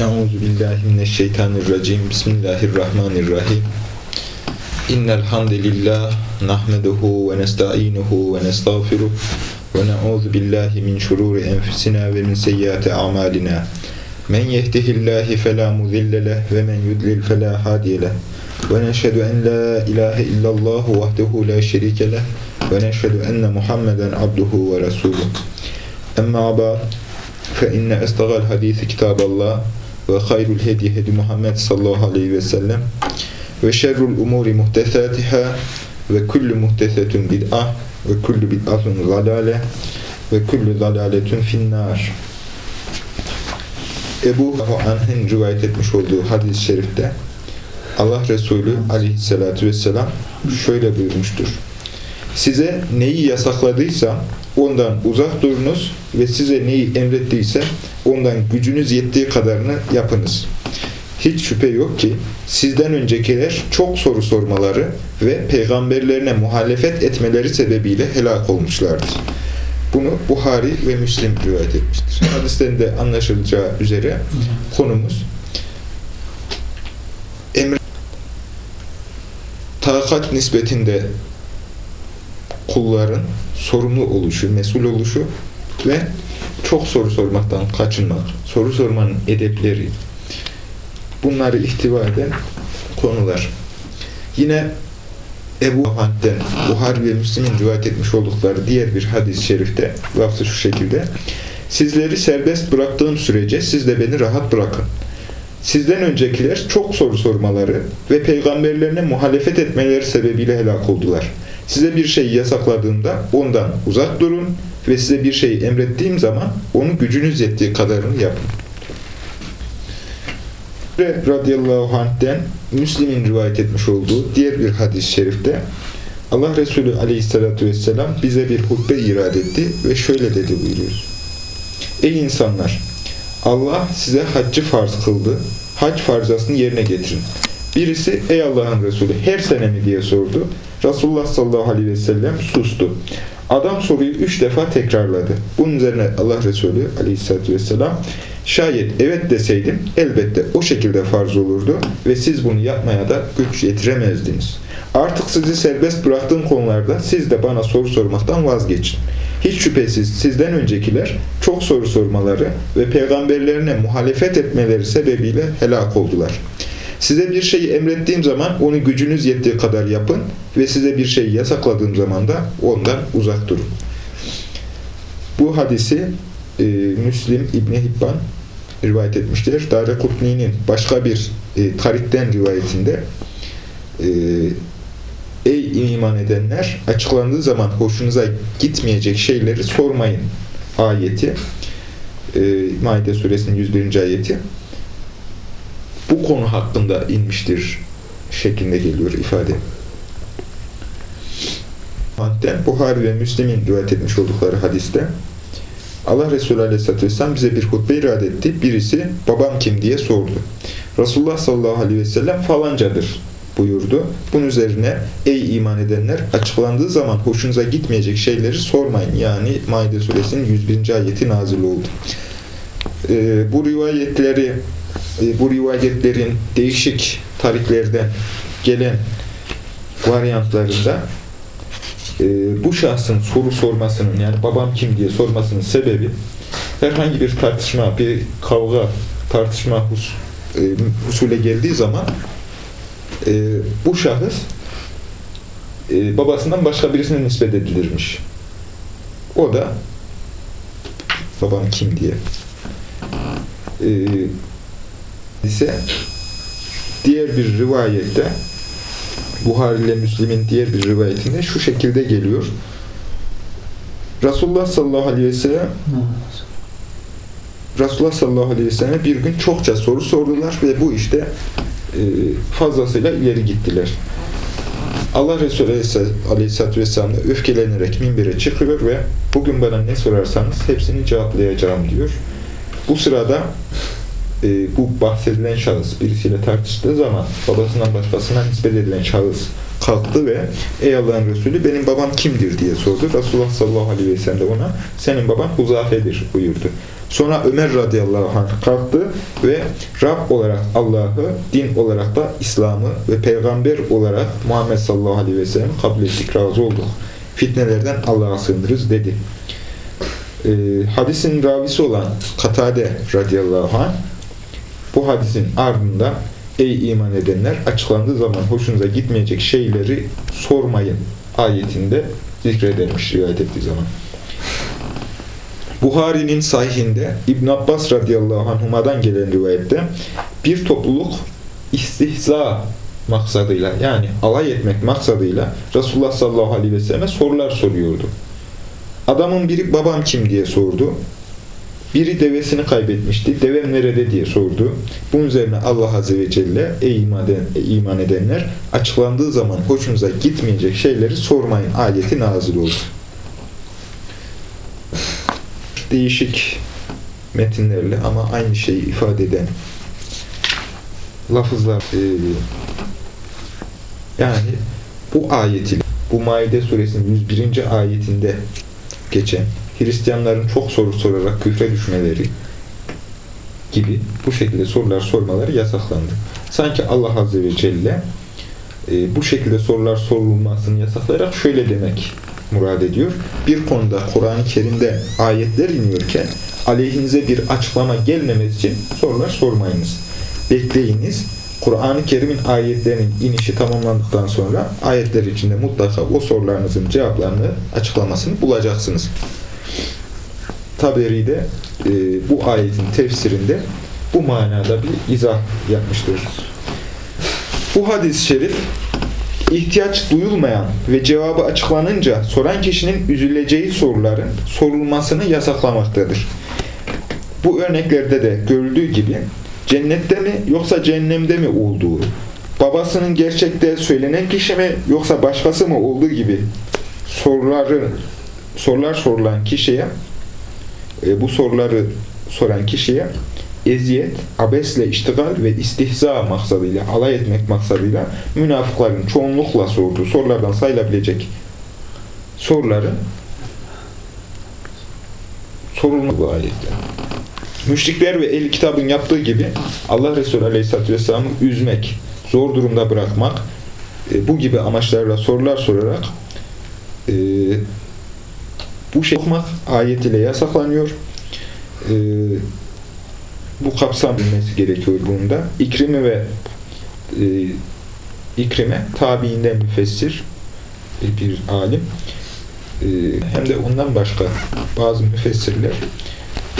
Euzu billahi mineşşeytanirracim. Bismillahirrahmanirrahim. İnnel hamdelellahi nahmeduhu ve nestainuhu ve nestağfiruh ve na'uzu billahi min şururi enfusina ve min seyyiati amalina. Men yehdihillahu fela mudille ve men yudlil fela hadiye. Ve neşhedü en la ilahe illallah vahdehu la şerike ve neşhedü enne Muhammeden abduhu ve resuluh. Emma ba'd fe inne estagal hadisi kitaballah ve hayrul hedi hedi Muhammed sallallahu aleyhi ve sellem ve şerrul umuri muhtesatiha ve kullu muhtesetun bid'ah ve kullu bid'atun zalale ve kullu zalaletun finnar Ebu Anh'ın rivayet etmiş olduğu hadis-i şerifte Allah Resulü aleyhissalatü vesselam şöyle buyurmuştur. Size neyi yasakladıysam ondan uzak durunuz ve size neyi emrettiyse ondan gücünüz yettiği kadarını yapınız. Hiç şüphe yok ki sizden öncekiler çok soru sormaları ve peygamberlerine muhalefet etmeleri sebebiyle helak olmuşlardır. Bunu Buhari ve Müslim rivayet etmiştir. Hadisten de anlaşılacağı üzere konumuz emre takat nispetinde kulların sorumlu oluşu, mesul oluşu ve çok soru sormaktan kaçınmak, soru sormanın edepleri, bunları ihtiva eden konular. Yine Ebu Had'den Buhari ve Müslim'in rivayet etmiş oldukları diğer bir hadis-i şerifte lafzı şu şekilde Sizleri serbest bıraktığım sürece siz de beni rahat bırakın. Sizden öncekiler çok soru sormaları ve peygamberlerine muhalefet etmeleri sebebiyle helak oldular. Size bir şey yasakladığımda ondan uzak durun ve size bir şey emrettiğim zaman onun gücünüz yettiği kadarını yapın. Ve radıyallahu anh'den Müslim'in rivayet etmiş olduğu diğer bir hadis-i şerifte Allah Resulü aleyhissalatü vesselam bize bir hutbe irad etti ve şöyle dedi buyuruyor. Ey insanlar! Allah size haccı farz kıldı. Hac farzasını yerine getirin. Birisi ey Allah'ın Resulü her sene mi diye sordu. Resulullah sallallahu aleyhi ve sellem sustu. Adam soruyu üç defa tekrarladı. Bunun üzerine Allah Resulü aleyhissalatü vesselam şayet evet deseydim elbette o şekilde farz olurdu ve siz bunu yapmaya da güç yetiremezdiniz. Artık sizi serbest bıraktığım konularda siz de bana soru sormaktan vazgeçin. Hiç şüphesiz sizden öncekiler çok soru sormaları ve peygamberlerine muhalefet etmeleri sebebiyle helak oldular. Size bir şeyi emrettiğim zaman onu gücünüz yettiği kadar yapın ve size bir şey yasakladığım zaman da ondan uzak durun. Bu hadisi e, Müslim İbni Hibban rivayet etmiştir. Dare Kutni'nin başka bir e, tarikten rivayetinde e, Ey iman edenler açıklandığı zaman hoşunuza gitmeyecek şeyleri sormayın ayeti e, Maide suresinin 101. ayeti bu konu hakkında inmiştir şeklinde geliyor ifade. Madden Buhari ve Müslim'in rivayet etmiş oldukları hadiste Allah Resulü Aleyhisselatü Vesselam bize bir hutbe irade etti. Birisi babam kim diye sordu. Resulullah sallallahu aleyhi ve sellem falancadır buyurdu. Bunun üzerine ey iman edenler açıklandığı zaman hoşunuza gitmeyecek şeyleri sormayın. Yani Maide suresinin 101. ayeti nazil oldu. Ee, bu rivayetleri bu rivayetlerin değişik tarihlerden gelen varyantlarında e, bu şahsın soru sormasının yani babam kim diye sormasının sebebi herhangi bir tartışma, bir kavga, tartışma hus, e, husule geldiği zaman e, bu şahıs e, babasından başka birisine nispet edilirmiş. O da babam kim diye. İse diğer bir rivayette Buhari ile Müslim'in diğer bir rivayetinde şu şekilde geliyor. Resulullah sallallahu aleyhi ve sellem Resulullah sallallahu aleyhi ve sellem bir gün çokça soru sordular ve bu işte e, fazlasıyla ileri gittiler. Allah Resulü Aleyhisselatü Vesselam da öfkelenerek minbere çıkıyor ve bugün bana ne sorarsanız hepsini cevaplayacağım diyor. Bu sırada e, bu bahsedilen şahıs birisiyle tartıştığı zaman babasından başkasına nispet edilen şahıs kalktı ve ey Allah'ın Resulü benim babam kimdir diye sordu. Resulullah sallallahu aleyhi ve sellem de ona senin baban Huzafe'dir buyurdu. Sonra Ömer radıyallahu anh kalktı ve Rab olarak Allah'ı, din olarak da İslam'ı ve peygamber olarak Muhammed sallallahu aleyhi ve sellem kabul ettik, razı olduk. Fitnelerden Allah'a sığınırız dedi. Ee, hadisin ravisi olan Katade radıyallahu anh bu hadisin ardında ey iman edenler açıklandığı zaman hoşunuza gitmeyecek şeyleri sormayın ayetinde zikredermiş rivayet ettiği zaman. Buhari'nin sahihinde İbn Abbas radıyallahu anhuma'dan gelen rivayette bir topluluk istihza maksadıyla yani alay etmek maksadıyla Resulullah sallallahu aleyhi ve selleme sorular soruyordu. Adamın biri babam kim diye sordu. Biri devesini kaybetmişti. Devem nerede diye sordu. Bunun üzerine Allah Azze ve Celle ey ey iman edenler açıklandığı zaman hoşunuza gitmeyecek şeyleri sormayın ayeti nazil oldu. Değişik metinlerle ama aynı şeyi ifade eden lafızlar e, yani bu ayet ile bu Maide suresinin 101. ayetinde geçen Hristiyanların çok soru sorarak küfre düşmeleri gibi bu şekilde sorular sormaları yasaklandı. Sanki Allah Azze ve Celle e, bu şekilde sorular sorulmasını yasaklayarak şöyle demek murad ediyor. Bir konuda Kur'an-ı Kerim'de ayetler iniyorken aleyhinize bir açıklama gelmemesi için sorular sormayınız. Bekleyiniz. Kur'an-ı Kerim'in ayetlerinin inişi tamamlandıktan sonra ayetler içinde mutlaka o sorularınızın cevaplarını, açıklamasını bulacaksınız. Taberi'de e, bu ayetin tefsirinde bu manada bir izah yapmıştır. Bu hadis-i şerif ihtiyaç duyulmayan ve cevabı açıklanınca soran kişinin üzüleceği soruların sorulmasını yasaklamaktadır. Bu örneklerde de görüldüğü gibi cennette mi yoksa cehennemde mi olduğu, babasının gerçekte söylenen kişi mi yoksa başkası mı olduğu gibi soruları sorular sorulan kişiye e, bu soruları soran kişiye eziyet, abesle iştigal ve istihza maksadıyla, alay etmek maksadıyla münafıkların çoğunlukla sorduğu sorulardan sayılabilecek soruların sorulma bu ayette. Müşrikler ve el kitabın yaptığı gibi Allah Resulü Aleyhisselatü Vesselam'ı üzmek, zor durumda bırakmak, e, bu gibi amaçlarla sorular sorarak e, bu şey okumak ayet ile yasaklanıyor. E, bu kapsam bilmesi gerekiyor bunun da. İkrime ve e, İkrime tabiinden müfessir bir alim. E, hem de ondan başka bazı müfessirler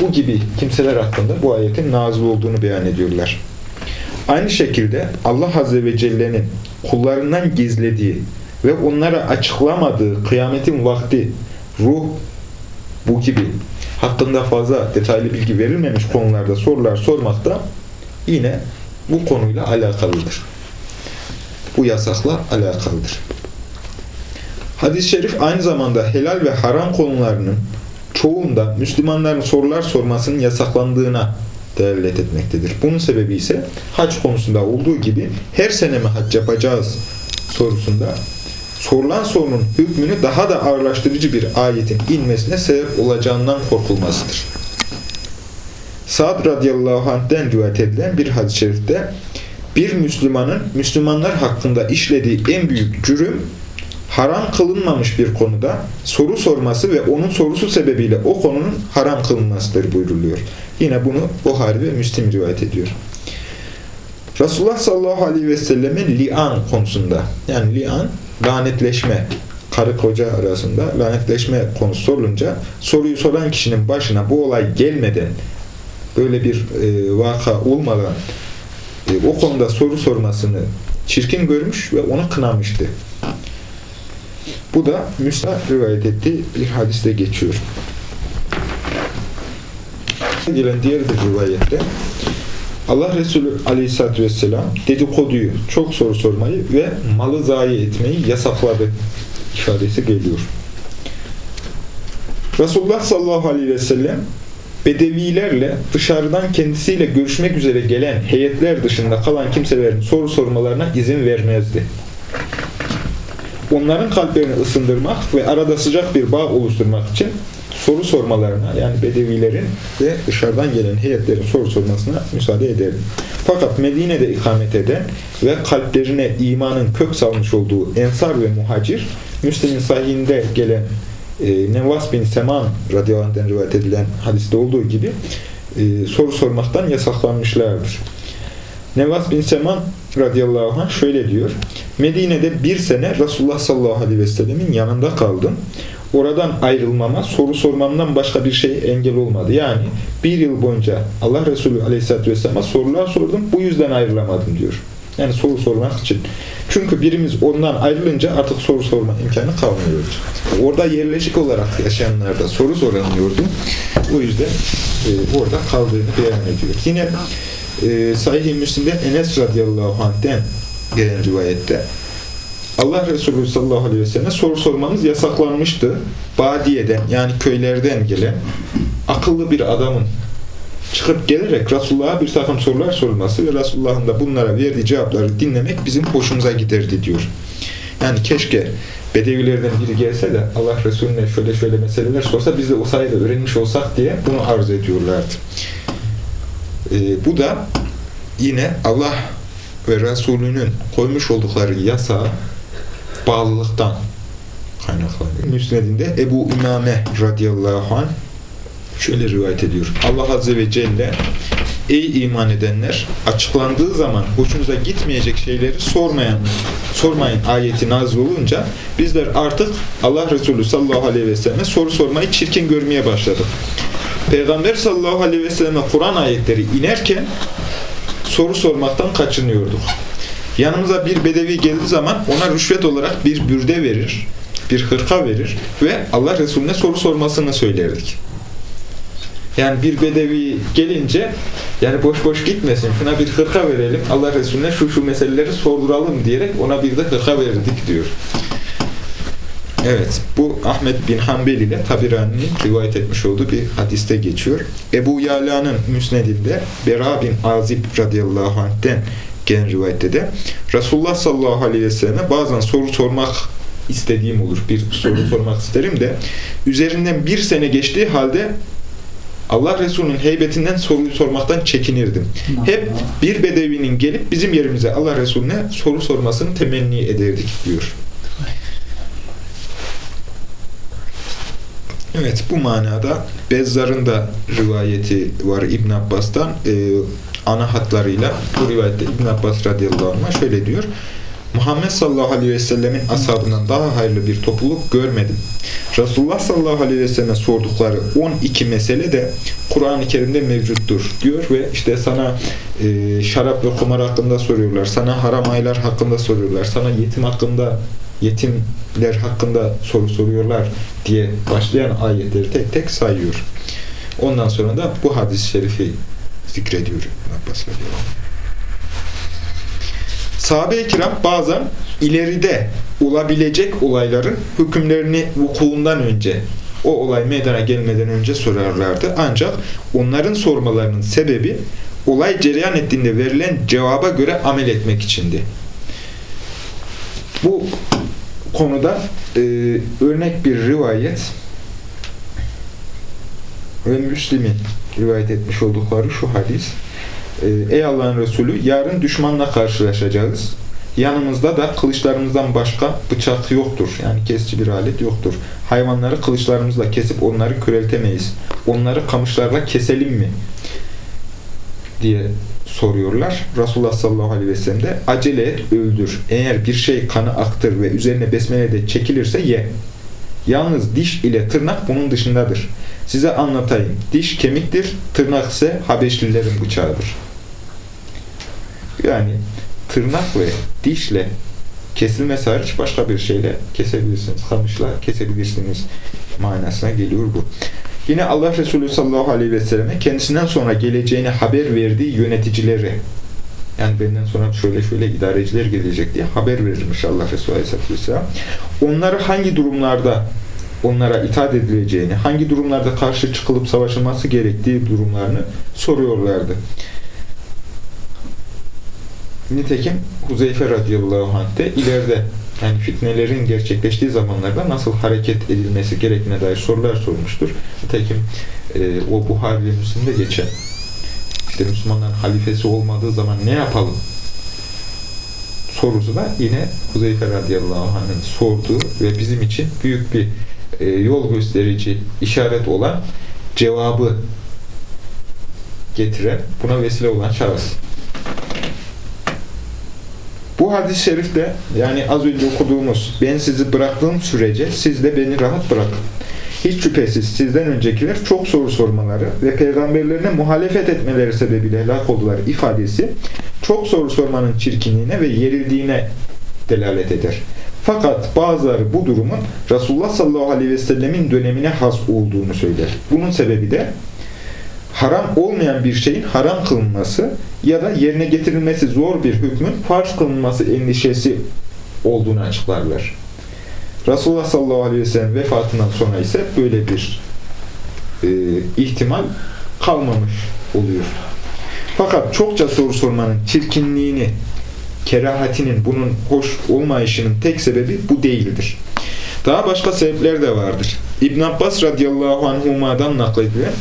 bu gibi kimseler hakkında bu ayetin nazil olduğunu beyan ediyorlar. Aynı şekilde Allah Azze ve Celle'nin kullarından gizlediği ve onlara açıklamadığı kıyametin vakti, ruh, bu gibi hakkında fazla detaylı bilgi verilmemiş konularda sorular sormak da yine bu konuyla alakalıdır. Bu yasakla alakalıdır. Hadis-i şerif aynı zamanda helal ve haram konularının çoğunda Müslümanların sorular sormasının yasaklandığına delalet etmektedir. Bunun sebebi ise hac konusunda olduğu gibi her sene mi hac yapacağız sorusunda sorulan sorunun hükmünü daha da ağırlaştırıcı bir ayetin inmesine sebep olacağından korkulmasıdır. Sa'd radıyallahu anh'den rivayet edilen bir hadis-i şerifte bir Müslümanın Müslümanlar hakkında işlediği en büyük cürüm haram kılınmamış bir konuda soru sorması ve onun sorusu sebebiyle o konunun haram kılınmasıdır buyruluyor. Yine bunu Buhari ve Müslim rivayet ediyor. Resulullah sallallahu aleyhi ve sellemin li'an konusunda yani li'an lanetleşme karı koca arasında lanetleşme konusu sorulunca soruyu soran kişinin başına bu olay gelmeden böyle bir e, vaka olmadan e, o konuda soru sormasını çirkin görmüş ve onu kınamıştı. Bu da Müslim rivayet ettiği bir hadiste geçiyor. Gelen diğer bir rivayette Allah Resulü Aleyhisselatü Vesselam dedikoduyu, çok soru sormayı ve malı zayi etmeyi yasakladı ifadesi geliyor. Resulullah sallallahu aleyhi ve sellem Bedevilerle dışarıdan kendisiyle görüşmek üzere gelen heyetler dışında kalan kimselerin soru sormalarına izin vermezdi. Onların kalplerini ısındırmak ve arada sıcak bir bağ oluşturmak için soru sormalarına yani Bedevilerin ve dışarıdan gelen heyetlerin soru sormasına müsaade ederdim. Fakat Medine'de ikamet eden ve kalplerine imanın kök salmış olduğu Ensar ve Muhacir, Müslim'in sahihinde gelen e, Nevas bin Seman radıyallahu rivayet edilen hadiste olduğu gibi e, soru sormaktan yasaklanmışlardır. Nevas bin Seman radıyallahu anh şöyle diyor. Medine'de bir sene Resulullah sallallahu aleyhi ve sellemin yanında kaldım. Oradan ayrılmama, soru sormamdan başka bir şey engel olmadı. Yani bir yıl boyunca Allah Resulü aleyhisselatü vesselam'a sorular sordum. Bu yüzden ayrılamadım diyor. Yani soru sormak için. Çünkü birimiz ondan ayrılınca artık soru sorma imkanı kalmıyor. Orada yerleşik olarak yaşayanlar da soru soramıyordu. O yüzden e, orada kaldığını beyan ediyor. Yine e, Sahih-i Müslim'de Enes radıyallahu anh'ten gelen rivayette Allah Resulü sallallahu aleyhi ve sellem soru sormanız yasaklanmıştı. Badiye'den yani köylerden gelen akıllı bir adamın çıkıp gelerek Resulullah'a bir takım sorular sorulması ve Resulullah'ın da bunlara verdiği cevapları dinlemek bizim hoşumuza giderdi diyor. Yani keşke Bedevilerden biri gelse de Allah Resulüne şöyle şöyle meseleler sorsa biz de o sayede öğrenmiş olsak diye bunu arzu ediyorlardı. Ee, bu da yine Allah ve Resulünün koymuş oldukları yasa bağlılıktan kaynaklanıyor. Müsnedinde Ebu İmame radıyallahu anh şöyle rivayet ediyor. Allah Azze ve Celle Ey iman edenler açıklandığı zaman hoşunuza gitmeyecek şeyleri sormayan sormayın ayeti nazil olunca bizler artık Allah Resulü sallallahu aleyhi ve selleme soru sormayı çirkin görmeye başladık. Peygamber sallallahu aleyhi ve selleme Kur'an ayetleri inerken soru sormaktan kaçınıyorduk. Yanımıza bir bedevi geldiği zaman ona rüşvet olarak bir bürde verir, bir hırka verir ve Allah Resulüne soru sormasını söylerdik. Yani bir bedevi gelince yani boş boş gitmesin. Şuna bir hırka verelim. Allah Resulüne şu şu meseleleri sorduralım diyerek ona bir de hırka verirdik diyor. Evet, bu Ahmet bin Hanbel ile Tabirani'nin rivayet etmiş olduğu bir hadiste geçiyor. Ebu Yala'nın müsnedinde Bera bin Azib radıyallahu anh'ten gelen rivayette de Resulullah sallallahu aleyhi ve selleme bazen soru sormak istediğim olur. Bir soru sormak isterim de üzerinden bir sene geçtiği halde Allah Resulü'nün heybetinden soruyu sormaktan çekinirdim. Hep bir bedevinin gelip bizim yerimize Allah Resulüne soru sormasını temenni ederdik diyor. Evet bu manada Bezzar'ın da rivayeti var İbn Abbas'tan e, ana hatlarıyla bu rivayette İbn Abbas radıyallahu anh şöyle diyor. Muhammed sallallahu aleyhi ve sellemin ashabından daha hayırlı bir topluluk görmedim. Resulullah sallallahu aleyhi ve selleme sordukları 12 mesele de Kur'an-ı Kerim'de mevcuttur diyor ve işte sana e, şarap ve kumar hakkında soruyorlar, sana haram aylar hakkında soruyorlar, sana yetim hakkında yetimler hakkında soru soruyorlar diye başlayan ayetleri tek tek sayıyor. Ondan sonra da bu hadis-i şerifi zikrediyor. Abbas Sahabe-i kiram bazen ileride olabilecek olayların hükümlerini vukuundan önce o olay meydana gelmeden önce sorarlardı. Ancak onların sormalarının sebebi olay cereyan ettiğinde verilen cevaba göre amel etmek içindi. Bu konuda e, örnek bir rivayet ve Müslim'in rivayet etmiş oldukları şu hadis. E, Ey Allah'ın Resulü yarın düşmanla karşılaşacağız. Yanımızda da kılıçlarımızdan başka bıçak yoktur. Yani kesici bir alet yoktur. Hayvanları kılıçlarımızla kesip onları köreltemeyiz. Onları kamışlarla keselim mi? diye soruyorlar. Resulullah sallallahu aleyhi ve sellem de acele et, öldür. Eğer bir şey kanı aktır ve üzerine besmele de çekilirse ye. Yalnız diş ile tırnak bunun dışındadır. Size anlatayım. Diş kemiktir, tırnak ise Habeşlilerin bıçağıdır. Yani tırnak ve dişle kesilmesi hariç başka bir şeyle kesebilirsiniz. Kamışla kesebilirsiniz manasına geliyor bu. Yine Allah Resulü sallallahu aleyhi ve selleme kendisinden sonra geleceğini haber verdiği yöneticileri yani benden sonra şöyle şöyle idareciler gelecek diye haber verirmiş Allah Resulü aleyhisselatü vesselam. Onları hangi durumlarda onlara itaat edileceğini, hangi durumlarda karşı çıkılıp savaşılması gerektiği durumlarını soruyorlardı. Nitekim Huzeyfe radıyallahu anh de ileride yani fitnelerin gerçekleştiği zamanlarda nasıl hareket edilmesi gerektiğine dair sorular sormuştur. Nitekim e, o Buhari ve Müslim'de geçen işte Müslümanların halifesi olmadığı zaman ne yapalım sorusu da yine Huzeyfe radıyallahu anh'ın sorduğu ve bizim için büyük bir e, yol gösterici işaret olan cevabı getiren, buna vesile olan şahıs. Bu hadis-i şerifte yani az önce okuduğumuz ben sizi bıraktığım sürece siz de beni rahat bırakın. Hiç şüphesiz sizden öncekiler çok soru sormaları ve peygamberlerine muhalefet etmeleri sebebiyle helak oldular ifadesi çok soru sormanın çirkinliğine ve yerildiğine delalet eder. Fakat bazıları bu durumun Resulullah sallallahu aleyhi ve sellemin dönemine has olduğunu söyler. Bunun sebebi de haram olmayan bir şeyin haram kılınması ya da yerine getirilmesi zor bir hükmün farz kılınması endişesi olduğunu açıklarlar. Resulullah sallallahu aleyhi ve sellem vefatından sonra ise böyle bir e, ihtimal kalmamış oluyor. Fakat çokça soru sormanın çirkinliğini, kerahatinin, bunun hoş olmayışının tek sebebi bu değildir. Daha başka sebepler de vardır. İbn Abbas radıyallahu anhuma'dan nakledilen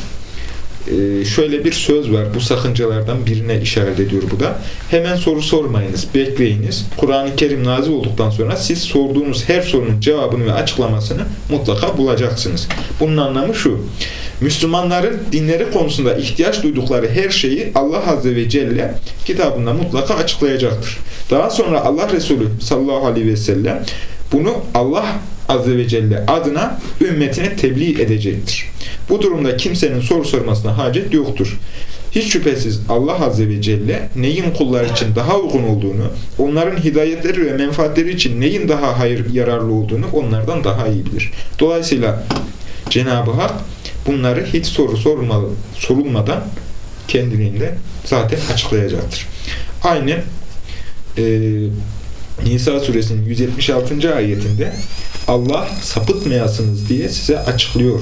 e, şöyle bir söz var. Bu sakıncalardan birine işaret ediyor bu da. Hemen soru sormayınız, bekleyiniz. Kur'an-ı Kerim nazil olduktan sonra siz sorduğunuz her sorunun cevabını ve açıklamasını mutlaka bulacaksınız. Bunun anlamı şu. Müslümanların dinleri konusunda ihtiyaç duydukları her şeyi Allah Azze ve Celle kitabında mutlaka açıklayacaktır. Daha sonra Allah Resulü sallallahu aleyhi ve sellem bunu Allah Azze ve Celle adına ümmetine tebliğ edecektir. Bu durumda kimsenin soru sormasına hacet yoktur. Hiç şüphesiz Allah Azze ve Celle neyin kullar için daha uygun olduğunu, onların hidayetleri ve menfaatleri için neyin daha hayır yararlı olduğunu onlardan daha iyi bilir. Dolayısıyla Cenab-ı Hak bunları hiç soru sormalı, sorulmadan kendiliğinde zaten açıklayacaktır. Aynen e, Nisa suresinin 176. ayetinde Allah sapıtmayasınız diye size açıklıyor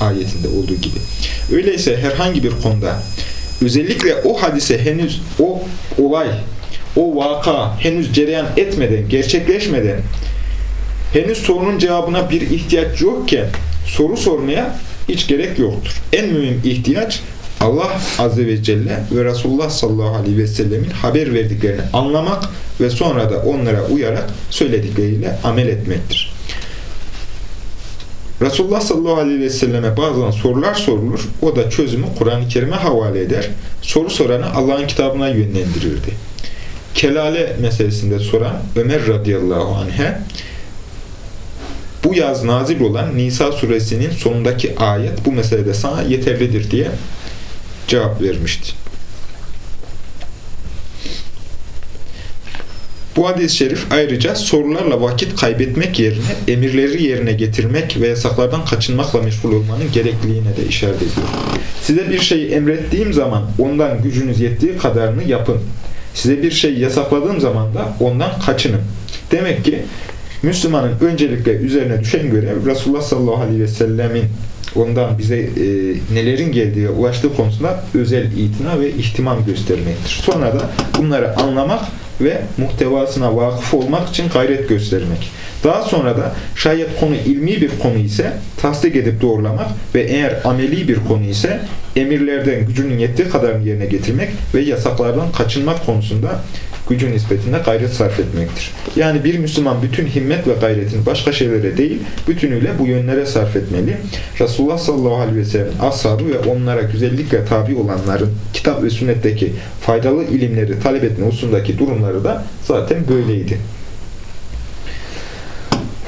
ayetinde olduğu gibi. Öyleyse herhangi bir konuda özellikle o hadise henüz o olay, o vaka henüz cereyan etmeden, gerçekleşmeden henüz sorunun cevabına bir ihtiyaç yokken soru sormaya hiç gerek yoktur. En mühim ihtiyaç Allah Azze ve Celle ve Resulullah sallallahu aleyhi ve sellemin haber verdiklerini anlamak ve sonra da onlara uyarak söyledikleriyle amel etmektir. Resulullah sallallahu aleyhi ve selleme bazen sorular sorulur. O da çözümü Kur'an-ı Kerim'e havale eder. Soru soranı Allah'ın kitabına yönlendirirdi. Kelale meselesinde soran Ömer radıyallahu anh'e bu yaz nazil olan Nisa suresinin sonundaki ayet bu meselede sana yeterlidir diye cevap vermişti. Bu hadis-i şerif ayrıca sorularla vakit kaybetmek yerine emirleri yerine getirmek ve yasaklardan kaçınmakla meşgul olmanın gerekliliğine de işaret ediyor. Size bir şeyi emrettiğim zaman ondan gücünüz yettiği kadarını yapın. Size bir şey yasakladığım zaman da ondan kaçının. Demek ki Müslümanın öncelikle üzerine düşen görev Resulullah sallallahu aleyhi ve sellemin ondan bize e, nelerin geldiği, ulaştığı konusunda özel itina ve ihtimam göstermektir. Sonra da bunları anlamak ve muhtevasına vakıf olmak için gayret göstermek. Daha sonra da şayet konu ilmi bir konu ise tasdik edip doğrulamak ve eğer ameli bir konu ise emirlerden gücünün yettiği kadarını yerine getirmek ve yasaklardan kaçınmak konusunda gücün nispetinde gayret sarf etmektir. Yani bir Müslüman bütün himmet ve gayretini başka şeylere değil, bütünüyle bu yönlere sarf etmeli. Resulullah sallallahu aleyhi ve sellem ashabı ve onlara güzellikle tabi olanların kitap ve sünnetteki faydalı ilimleri talep etme hususundaki durumları da zaten böyleydi.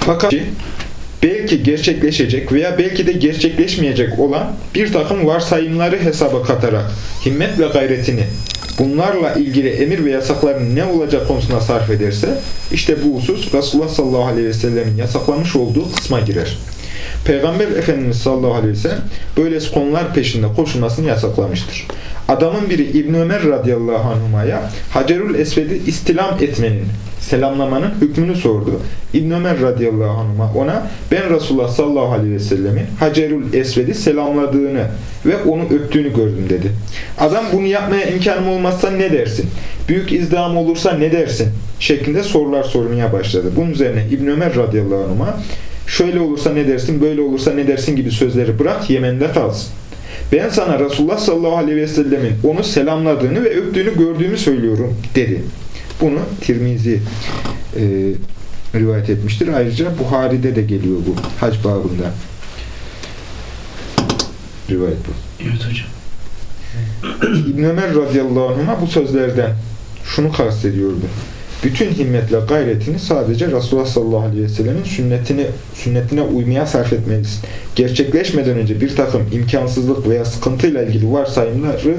Fakat belki gerçekleşecek veya belki de gerçekleşmeyecek olan bir takım varsayımları hesaba katarak himmet ve gayretini bunlarla ilgili emir ve yasakların ne olacak konusuna sarf ederse işte bu husus Resulullah sallallahu aleyhi ve sellemin yasaklamış olduğu kısma girer. Peygamber Efendimiz sallallahu aleyhi ve sellem böyle konular peşinde koşulmasını yasaklamıştır. Adamın biri İbn Ömer radıyallahu anhuma'ya Hacerül Esved'i istilam etmenin, selamlamanın hükmünü sordu. İbn Ömer radıyallahu anhuma ona ben Resulullah sallallahu aleyhi ve sellemin Hacerül Esved'i selamladığını ve onu öptüğünü gördüm dedi. Adam bunu yapmaya imkanım olmazsa ne dersin? Büyük izdiham olursa ne dersin? şeklinde sorular sormaya başladı. Bunun üzerine İbn Ömer radıyallahu anh'a şöyle olursa ne dersin, böyle olursa ne dersin gibi sözleri bırak Yemen'de kalsın. Ben sana Resulullah sallallahu aleyhi ve sellemin onu selamladığını ve öptüğünü gördüğümü söylüyorum dedi. Bunu Tirmizi e, rivayet etmiştir. Ayrıca Buhari'de de geliyor bu hac babında. Rivayet bu. Evet hocam. İbn Ömer radıyallahu anh'a bu sözlerden şunu kastediyordu. Bütün himmetle gayretini sadece Resulullah sallallahu aleyhi ve sellemin sünnetini, sünnetine uymaya sarf etmelisin. Gerçekleşmeden önce bir takım imkansızlık veya sıkıntıyla ilgili varsayımları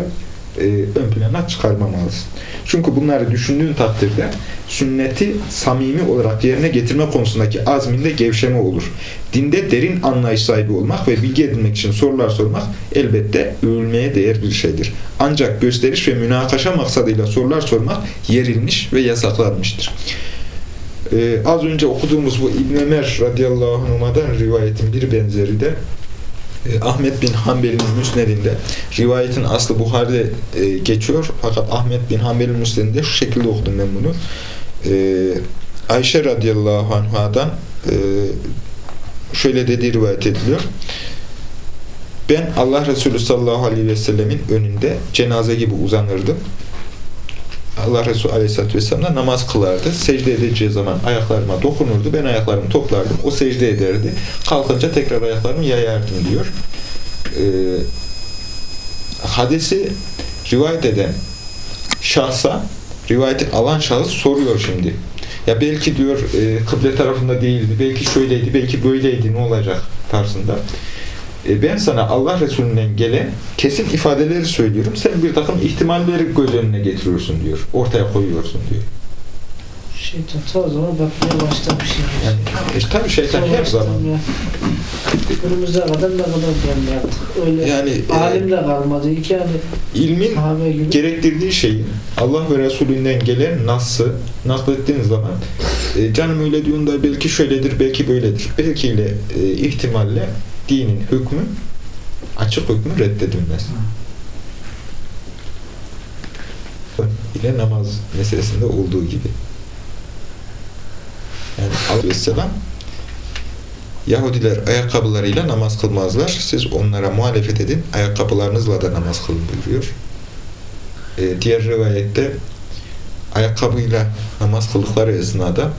e, ön plana çıkarmamalısın. Çünkü bunları düşündüğün takdirde sünneti samimi olarak yerine getirme konusundaki azminde gevşeme olur. Dinde derin anlayış sahibi olmak ve bilgi edinmek için sorular sormak elbette övülmeye değer bir şeydir. Ancak gösteriş ve münakaşa maksadıyla sorular sormak yerilmiş ve yasaklanmıştır. Ee, az önce okuduğumuz bu İbn Ömer radıyallahu anh'dan rivayetin bir benzeri de e, Ahmet bin Hanbel'in müsnedinde rivayetin aslı Buhari'de e, geçiyor. Fakat Ahmet bin Hanbel'in müsnedinde şu şekilde okudum ben bunu. E, Ayşe radıyallahu anh'a'dan e, şöyle dediği rivayet ediliyor. Ben Allah Resulü sallallahu aleyhi ve sellemin önünde cenaze gibi uzanırdım. Allah Resulü Aleyhisselatü Vesselam da namaz kılardı. Secde edeceği zaman ayaklarıma dokunurdu. Ben ayaklarımı toplardım. O secde ederdi. Kalkınca tekrar ayaklarımı yayardım diyor. Ee, hadisi rivayet eden şahsa rivayeti alan şahıs soruyor şimdi. Ya belki diyor e, kıble tarafında değildi, belki şöyleydi, belki böyleydi, ne olacak tarzında. E, ben sana Allah Resulü'nden gelen kesin ifadeleri söylüyorum. Sen bir takım ihtimalleri göz önüne getiriyorsun diyor. Ortaya koyuyorsun diyor. Şeytan ta zaman bakmaya başlamış yani. Yani, e, tabii şeytan her zaman. Ya. Günümüze kadar ne kadar geldi artık. Öyle Yani e, alim de kalmadı. İki yani ilmin gerektirdiği şeyi Allah ve Resulünden gelen nasıl naklettiğin zaman e, canım öyle diyorsun belki şöyledir, belki böyledir. Belki ile e, ihtimalle dinin hükmü açık hükmü reddedilmez. ile namaz meselesinde olduğu gibi. Yani Aleyhisselam Yahudiler ayakkabılarıyla namaz kılmazlar. Siz onlara muhalefet edin. Ayakkabılarınızla da namaz kılın buyuruyor. Ee, diğer rivayette ayakkabıyla namaz kıldıkları esnada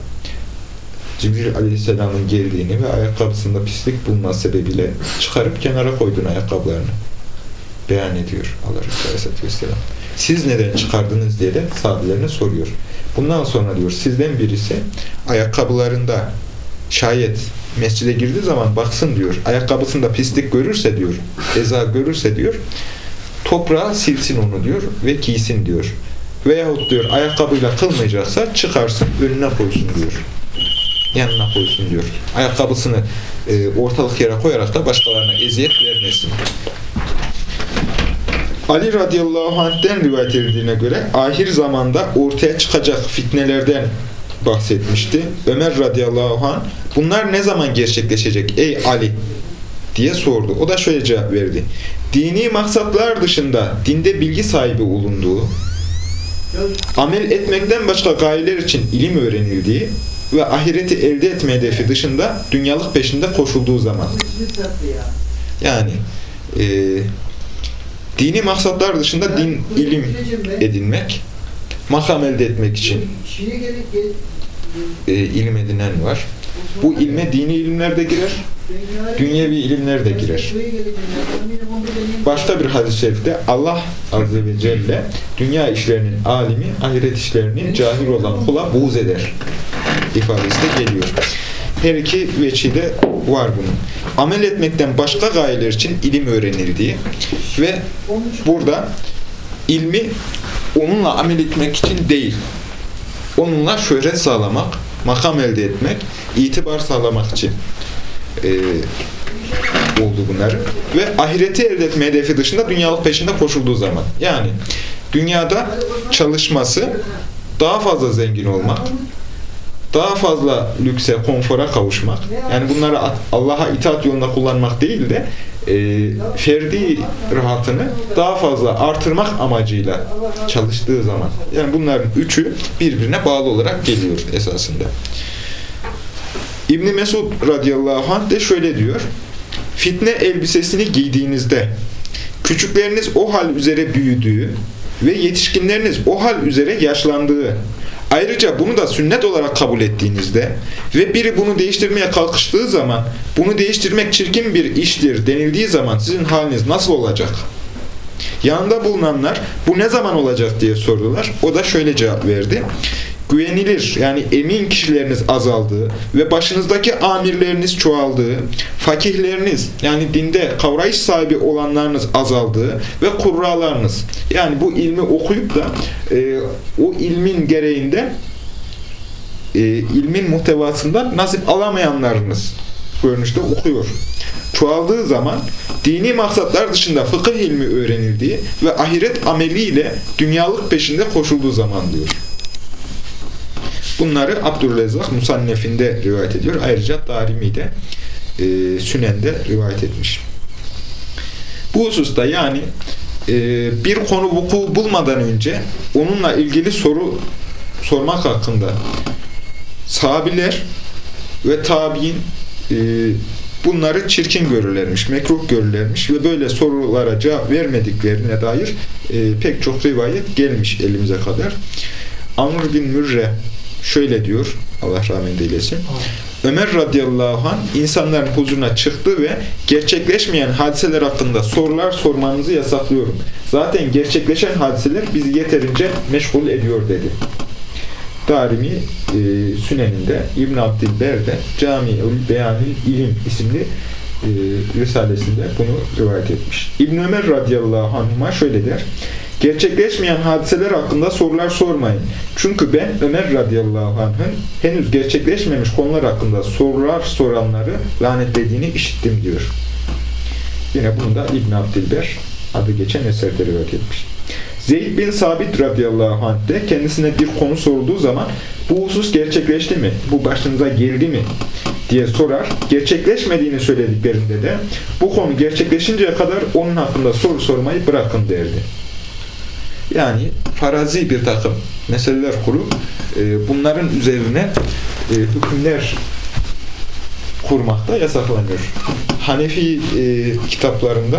Cibril Aleyhisselam'ın geldiğini ve ayakkabısında pislik bulması sebebiyle çıkarıp kenara koydun ayakkabılarını. Beyan ediyor Allah Resulü Aleyhisselatü Vesselam. Siz neden çıkardınız diye de sahabelerine soruyor. Bundan sonra diyor sizden birisi ayakkabılarında şayet mescide girdiği zaman baksın diyor. Ayakkabısında pislik görürse diyor, eza görürse diyor, toprağa silsin onu diyor ve giysin diyor. Veyahut diyor ayakkabıyla kılmayacaksa çıkarsın önüne koysun diyor. Yanına koysun diyor. Ayakkabısını e, ortalık yere koyarak da başkalarına eziyet vermesin. Ali radıyallahu anh'den rivayet edildiğine göre ahir zamanda ortaya çıkacak fitnelerden bahsetmişti. Ömer radıyallahu anh bunlar ne zaman gerçekleşecek ey Ali diye sordu. O da şöyle cevap verdi. Dini maksatlar dışında dinde bilgi sahibi olunduğu, amel etmekten başka gayeler için ilim öğrenildiği ve ahireti elde etme hedefi dışında dünyalık peşinde koşulduğu zaman. Yani e, dini maksatlar dışında din, ilim edinmek, makam elde etmek için e, ilim edinen var. Bu ilme dini ilimler de girer, dünyevi ilimler de girer. Başka bir hadis-i şerifte Allah Azze ve Celle dünya işlerinin alimi, ahiret işlerinin cahil olan kula buğz eder ifadesi de geliyor. Her iki veçide var bunun. Amel etmekten başka gayeler için ilim öğrenildiği ve burada ilmi onunla amel etmek için değil, onunla şöhret sağlamak, makam elde etmek, itibar sağlamak için e, oldu bunların. Ve ahireti elde etme hedefi dışında dünyalık peşinde koşulduğu zaman. Yani dünyada çalışması, daha fazla zengin olmak, daha fazla lükse, konfora kavuşmak. Yani bunları Allah'a itaat yolunda kullanmak değil de e, ferdi rahatını daha fazla artırmak amacıyla çalıştığı zaman. Yani bunların üçü birbirine bağlı olarak geliyor esasında. İbni Mesud radıyallahu anh de şöyle diyor. Fitne elbisesini giydiğinizde küçükleriniz o hal üzere büyüdüğü ve yetişkinleriniz o hal üzere yaşlandığı Ayrıca bunu da sünnet olarak kabul ettiğinizde ve biri bunu değiştirmeye kalkıştığı zaman bunu değiştirmek çirkin bir iştir denildiği zaman sizin haliniz nasıl olacak? Yanında bulunanlar bu ne zaman olacak diye sordular. O da şöyle cevap verdi güvenilir yani emin kişileriniz azaldığı ve başınızdaki amirleriniz çoğaldığı, fakihleriniz yani dinde kavrayış sahibi olanlarınız azaldığı ve kurralarınız yani bu ilmi okuyup da e, o ilmin gereğinde e, ilmin muhtevasından nasip alamayanlarınız görünüşte okuyor. Çoğaldığı zaman dini maksatlar dışında fıkıh ilmi öğrenildiği ve ahiret ameliyle dünyalık peşinde koşulduğu zaman diyor. Bunları Abdurrezzak Musannef'inde rivayet ediyor. Ayrıca Darimi de e, Sünen'de rivayet etmiş. Bu hususta yani e, bir konu vuku bulmadan önce onunla ilgili soru sormak hakkında sahabiler ve tabi'in e, bunları çirkin görürlermiş, mekruh görürlermiş ve böyle sorulara cevap vermediklerine dair e, pek çok rivayet gelmiş elimize kadar. Amr bin Mürre şöyle diyor, Allah rahmet eylesin. Ömer radıyallahu anh insanların huzuruna çıktı ve gerçekleşmeyen hadiseler hakkında sorular sormanızı yasaklıyorum. Zaten gerçekleşen hadiseler bizi yeterince meşgul ediyor dedi. Darimi e, Sünen'inde İbn Abdilber'de Cami'ül Beyanil İlim isimli e, risalesinde bunu rivayet etmiş. İbn Ömer radıyallahu anhuma şöyle der. Gerçekleşmeyen hadiseler hakkında sorular sormayın. Çünkü ben Ömer radıyallahu anh'ın henüz gerçekleşmemiş konular hakkında sorular soranları lanetlediğini işittim diyor. Yine bunu da İbn Abdilber adı geçen eserde rivayet etmiş. Zeyd bin Sabit radıyallahu anh de kendisine bir konu sorulduğu zaman bu husus gerçekleşti mi? Bu başınıza geldi mi? diye sorar. Gerçekleşmediğini söylediklerinde de bu konu gerçekleşinceye kadar onun hakkında soru sormayı bırakın derdi. Yani farazi bir takım meseleler kurup e, bunların üzerine e, hükümler kurmakta yasaklanıyor. Hanefi e, kitaplarında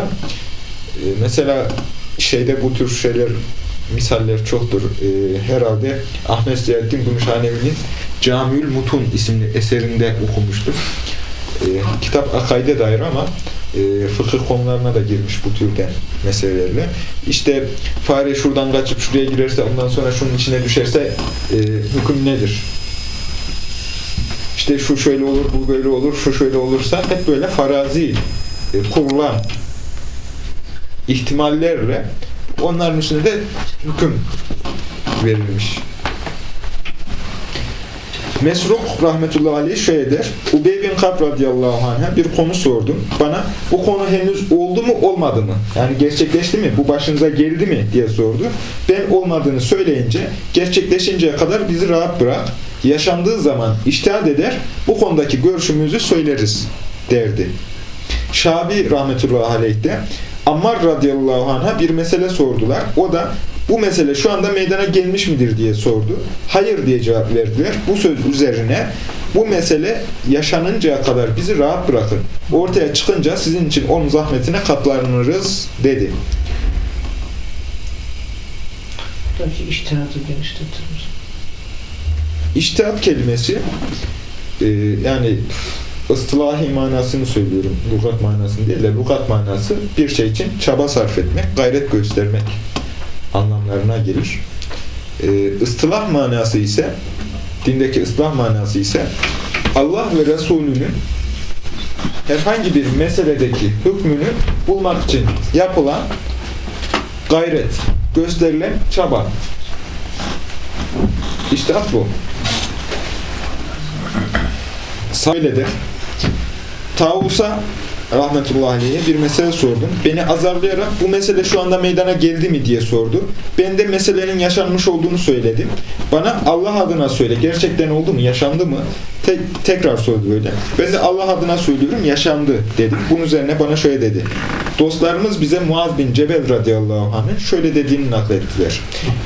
e, mesela şeyde bu tür şeyler misaller çoktur. E, herhalde Ahmet Ziyaddin Gümüşhanevi'nin Camiül Mutun isimli eserinde okumuştur. E, kitap akaide dair ama e, fıkıh konularına da girmiş bu türden meselelerle. İşte fare şuradan kaçıp şuraya girerse ondan sonra şunun içine düşerse e, hüküm nedir? İşte şu şöyle olur, bu böyle olur, şu şöyle olursa hep böyle farazi e, kurulan ihtimallerle onların üstünde de hüküm verilmiş. Mesruk rahmetullahi aleyh şöyle der. Ubey bin Kab radıyallahu anh'a bir konu sordum. Bana bu konu henüz oldu mu olmadı mı? Yani gerçekleşti mi? Bu başınıza geldi mi? diye sordu. Ben olmadığını söyleyince gerçekleşinceye kadar bizi rahat bırak. Yaşandığı zaman iştihad eder. Bu konudaki görüşümüzü söyleriz derdi. Şabi rahmetullahi aleyh de Ammar radıyallahu anh'a bir mesele sordular. O da bu mesele şu anda meydana gelmiş midir diye sordu. Hayır diye cevap verdiler. Bu söz üzerine bu mesele yaşanıncaya kadar bizi rahat bırakın. Ortaya çıkınca sizin için onun zahmetine katlanırız dedi. Buradaki iştihatı genişletir İştihat kelimesi e, yani ıstılahi manasını söylüyorum. Lugat manasını değil de lugat manası bir şey için çaba sarf etmek, gayret göstermek anlamlarına gelir. E, ıstılah manası ise dindeki ıslah manası ise Allah ve Resulünün herhangi bir meseledeki hükmünü bulmak için yapılan gayret, gösterilen çaba. İşte bu. Söyledir. Tavus'a rahmetullahi aleyhe bir mesele sordum. Beni azarlayarak bu mesele şu anda meydana geldi mi diye sordu. Ben de meselenin yaşanmış olduğunu söyledim. Bana Allah adına söyle gerçekten oldu mu, yaşandı mı? Te tekrar sordu böyle. Ben de Allah adına söylüyorum yaşandı dedim. Bunun üzerine bana şöyle dedi. Dostlarımız bize Muaz bin Cebel radıyallahu anh'ın şöyle dediğini naklettiler.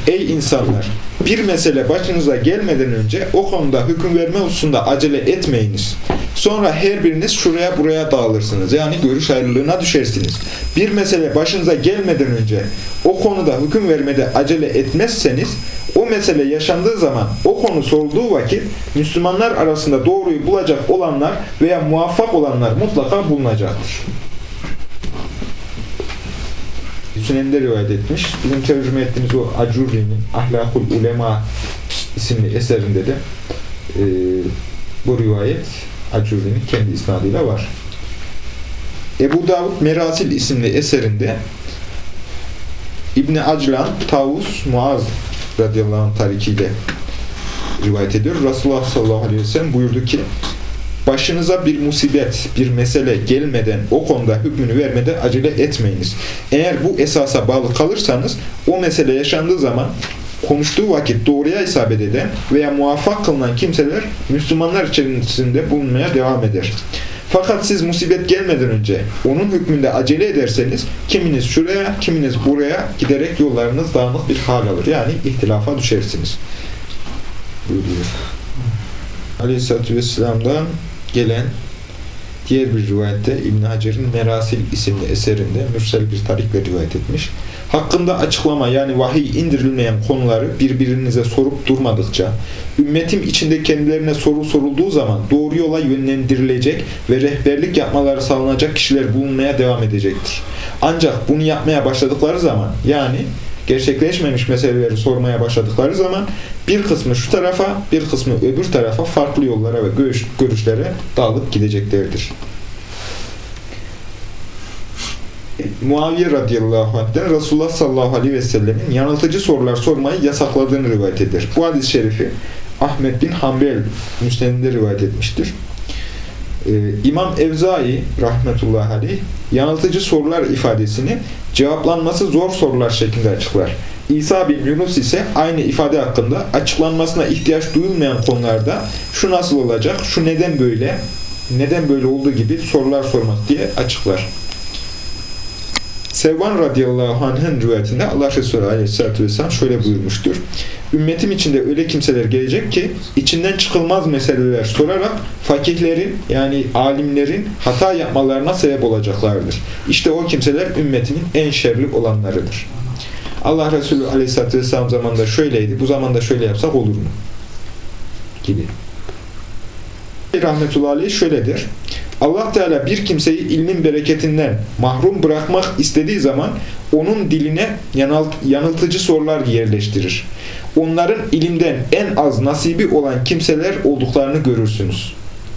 Ey insanlar! Bir mesele başınıza gelmeden önce o konuda hüküm verme hususunda acele etmeyiniz. Sonra her biriniz şuraya buraya dağılırsınız. Yani görüş ayrılığına düşersiniz. Bir mesele başınıza gelmeden önce o konuda hüküm vermede acele etmezseniz o mesele yaşandığı zaman o konu sorulduğu vakit Müslümanlar arasında doğruyu bulacak olanlar veya muvaffak olanlar mutlaka bulunacaktır. Sünen'de rivayet etmiş. Bizim tercüme ettiğimiz o Acurri'nin Ahlakul Ulema isimli eserinde de e, bu rivayet Acurri'nin kendi isnadıyla var. Ebu Davud Merasil isimli eserinde İbni Aclan, Tavus, Muaz radıyallahu anh tarikiyle rivayet ediyor. Resulullah sallallahu aleyhi ve sellem buyurdu ki başınıza bir musibet, bir mesele gelmeden o konuda hükmünü vermede acele etmeyiniz. Eğer bu esasa bağlı kalırsanız o mesele yaşandığı zaman konuştuğu vakit doğruya isabet eden veya muvaffak kılınan kimseler Müslümanlar içerisinde bulunmaya devam eder. Fakat siz musibet gelmeden önce onun hükmünde acele ederseniz kiminiz şuraya, kiminiz buraya giderek yollarınız dağınık bir hal alır. Yani ihtilafa düşersiniz. Buyuruyor. Aleyhisselatü Vesselam'dan gelen diğer bir rivayette İbn Hacer'in Merasil isimli eserinde mürsel bir tarikle rivayet etmiş. Hakkında açıklama yani vahiy indirilmeyen konuları birbirinize sorup durmadıkça, ümmetim içinde kendilerine soru sorulduğu zaman doğru yola yönlendirilecek ve rehberlik yapmaları sağlanacak kişiler bulunmaya devam edecektir. Ancak bunu yapmaya başladıkları zaman yani gerçekleşmemiş meseleleri sormaya başladıkları zaman bir kısmı şu tarafa, bir kısmı öbür tarafa farklı yollara ve görüş, görüşlere dağılıp gideceklerdir. Muaviye radıyallahu anh'den Resulullah sallallahu aleyhi ve sellemin yanıltıcı sorular sormayı yasakladığını rivayet eder. Bu hadis-i şerifi Ahmet bin Hanbel müsnedinde rivayet etmiştir. Ee, İmam Evzai rahmetullahi aleyh yanıltıcı sorular ifadesini cevaplanması zor sorular şeklinde açıklar. İsa bin Yunus ise aynı ifade hakkında açıklanmasına ihtiyaç duyulmayan konularda şu nasıl olacak, şu neden böyle, neden böyle olduğu gibi sorular sormak diye açıklar. Sevvan radıyallahu anh'ın rivayetinde Allah Resulü aleyhissalatü vesselam şöyle buyurmuştur. Ümmetim içinde öyle kimseler gelecek ki içinden çıkılmaz meseleler sorarak fakihlerin yani alimlerin hata yapmalarına sebep olacaklardır. İşte o kimseler ümmetimin en şerli olanlarıdır. Allah Resulü aleyhissalatü vesselam zamanında şöyleydi. Bu zamanda şöyle yapsak olur mu? Gibi. Rahmetullahi aleyh şöyledir. Allah Teala bir kimseyi ilmin bereketinden mahrum bırakmak istediği zaman onun diline yanıltıcı sorular yerleştirir. Onların ilimden en az nasibi olan kimseler olduklarını görürsünüz.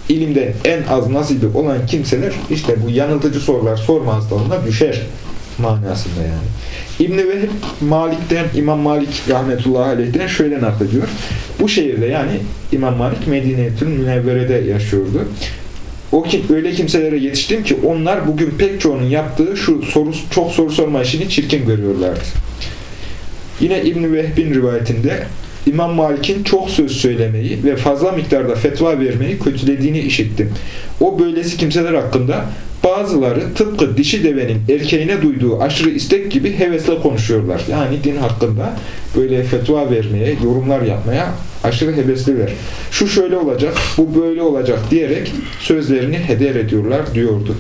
İlimden en az nasibi olan kimseler işte bu yanıltıcı sorular sorma hastalığına düşer manasında yani. İbn-i Malik'ten, İmam Malik rahmetullahi aleyh'den şöyle naklediyor. Bu şehirde yani İmam Malik Medine-i Münevvere'de yaşıyordu. O kim, öyle kimselere yetiştim ki onlar bugün pek çoğunun yaptığı şu soru, çok soru sorma işini çirkin görüyorlardı. Yine İbn-i Vehb'in rivayetinde İmam Malik'in çok söz söylemeyi ve fazla miktarda fetva vermeyi kötülediğini işittim. O böylesi kimseler hakkında bazıları tıpkı dişi devenin erkeğine duyduğu aşırı istek gibi hevesle konuşuyorlar. Yani din hakkında böyle fetva vermeye, yorumlar yapmaya aşırı hevesliler. Şu şöyle olacak, bu böyle olacak diyerek sözlerini heder ediyorlar diyordu.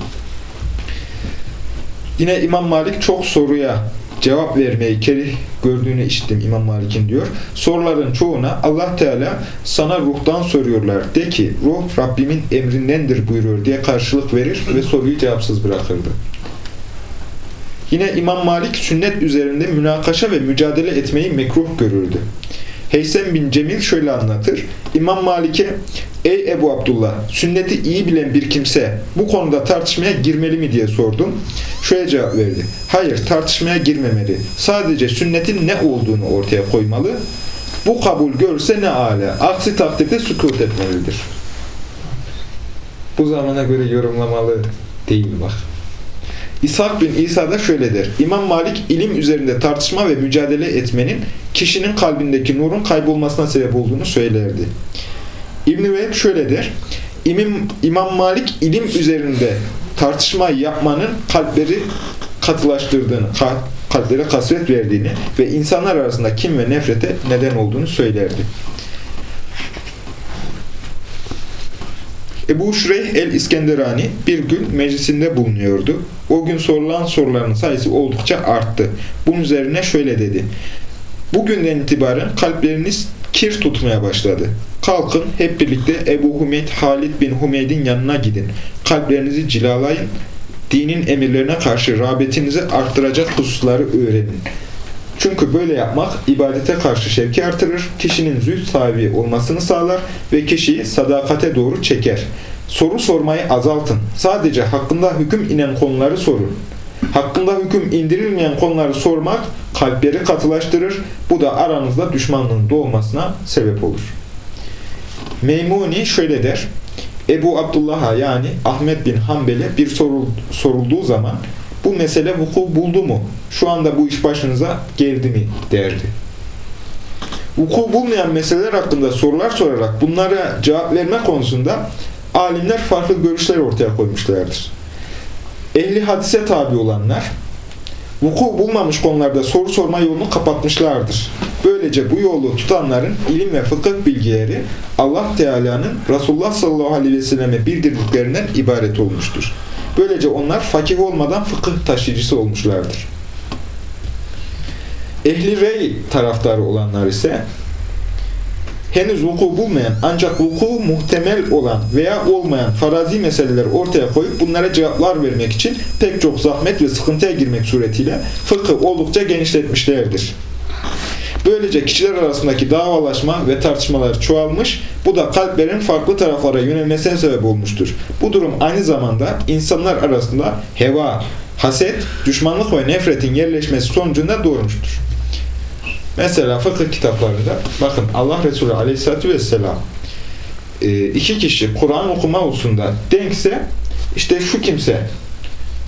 Yine İmam Malik çok soruya cevap vermeyi kerih gördüğünü işittim İmam Malik'in diyor. Soruların çoğuna Allah Teala sana ruhtan soruyorlar. De ki ruh Rabbimin emrindendir buyuruyor diye karşılık verir ve soruyu cevapsız bırakırdı. Yine İmam Malik sünnet üzerinde münakaşa ve mücadele etmeyi mekruh görürdü. Heysem bin Cemil şöyle anlatır. İmam Malik'e Ey Ebu Abdullah, sünneti iyi bilen bir kimse bu konuda tartışmaya girmeli mi diye sordum. Şöyle cevap verdi. Hayır, tartışmaya girmemeli. Sadece sünnetin ne olduğunu ortaya koymalı. Bu kabul görse ne âlâ. Aksi takdirde sükut etmelidir. Bu zamana göre yorumlamalı değil bak. İshak bin İsa da şöyle der. İmam Malik ilim üzerinde tartışma ve mücadele etmenin kişinin kalbindeki nurun kaybolmasına sebep olduğunu söylerdi. İbn-i Vehb şöyle. İmam, İmam Malik ilim üzerinde tartışma yapmanın kalpleri katılaştırdığını, kalplere kasvet verdiğini ve insanlar arasında kim ve nefrete neden olduğunu söylerdi. Ebu Şureyh el-İskenderani bir gün meclisinde bulunuyordu. O gün sorulan soruların sayısı oldukça arttı. Bunun üzerine şöyle dedi. Bugünden itibaren kalpleriniz kir tutmaya başladı. Kalkın hep birlikte Ebu Humeyd Halid bin Humeyd'in yanına gidin. Kalplerinizi cilalayın. Dinin emirlerine karşı rağbetinizi arttıracak hususları öğrenin. Çünkü böyle yapmak ibadete karşı şevki artırır, kişinin zühd sahibi olmasını sağlar ve kişiyi sadakate doğru çeker. Soru sormayı azaltın. Sadece hakkında hüküm inen konuları sorun. Hakkında hüküm indirilmeyen konuları sormak kalpleri katılaştırır. Bu da aranızda düşmanlığın doğmasına sebep olur. Meymuni şöyle der. Ebu Abdullah'a yani Ahmet bin Hanbel'e bir sorul, sorulduğu zaman bu mesele vuku buldu mu? Şu anda bu iş başınıza geldi mi? derdi. Vuku bulmayan meseleler hakkında sorular sorarak bunlara cevap verme konusunda alimler farklı görüşler ortaya koymuşlardır. Ehli hadise tabi olanlar vuku bulmamış konularda soru sorma yolunu kapatmışlardır. Böylece bu yolu tutanların ilim ve fıkıh bilgileri Allah Teala'nın Resulullah sallallahu aleyhi ve selleme bildirdiklerinden ibaret olmuştur. Böylece onlar fakih olmadan fıkıh taşıyıcısı olmuşlardır. Ehli rey taraftarı olanlar ise henüz vuku bulmayan ancak vuku muhtemel olan veya olmayan farazi meseleler ortaya koyup bunlara cevaplar vermek için pek çok zahmet ve sıkıntıya girmek suretiyle fıkı oldukça genişletmişlerdir. Böylece kişiler arasındaki davalaşma ve tartışmalar çoğalmış, bu da kalplerin farklı taraflara yönelmesine sebep olmuştur. Bu durum aynı zamanda insanlar arasında heva, haset, düşmanlık ve nefretin yerleşmesi sonucunda doğurmuştur. Mesela fıkıh kitaplarında bakın Allah Resulü Aleyhisselatü vesselam e, iki kişi Kur'an okuma hususunda denkse işte şu kimse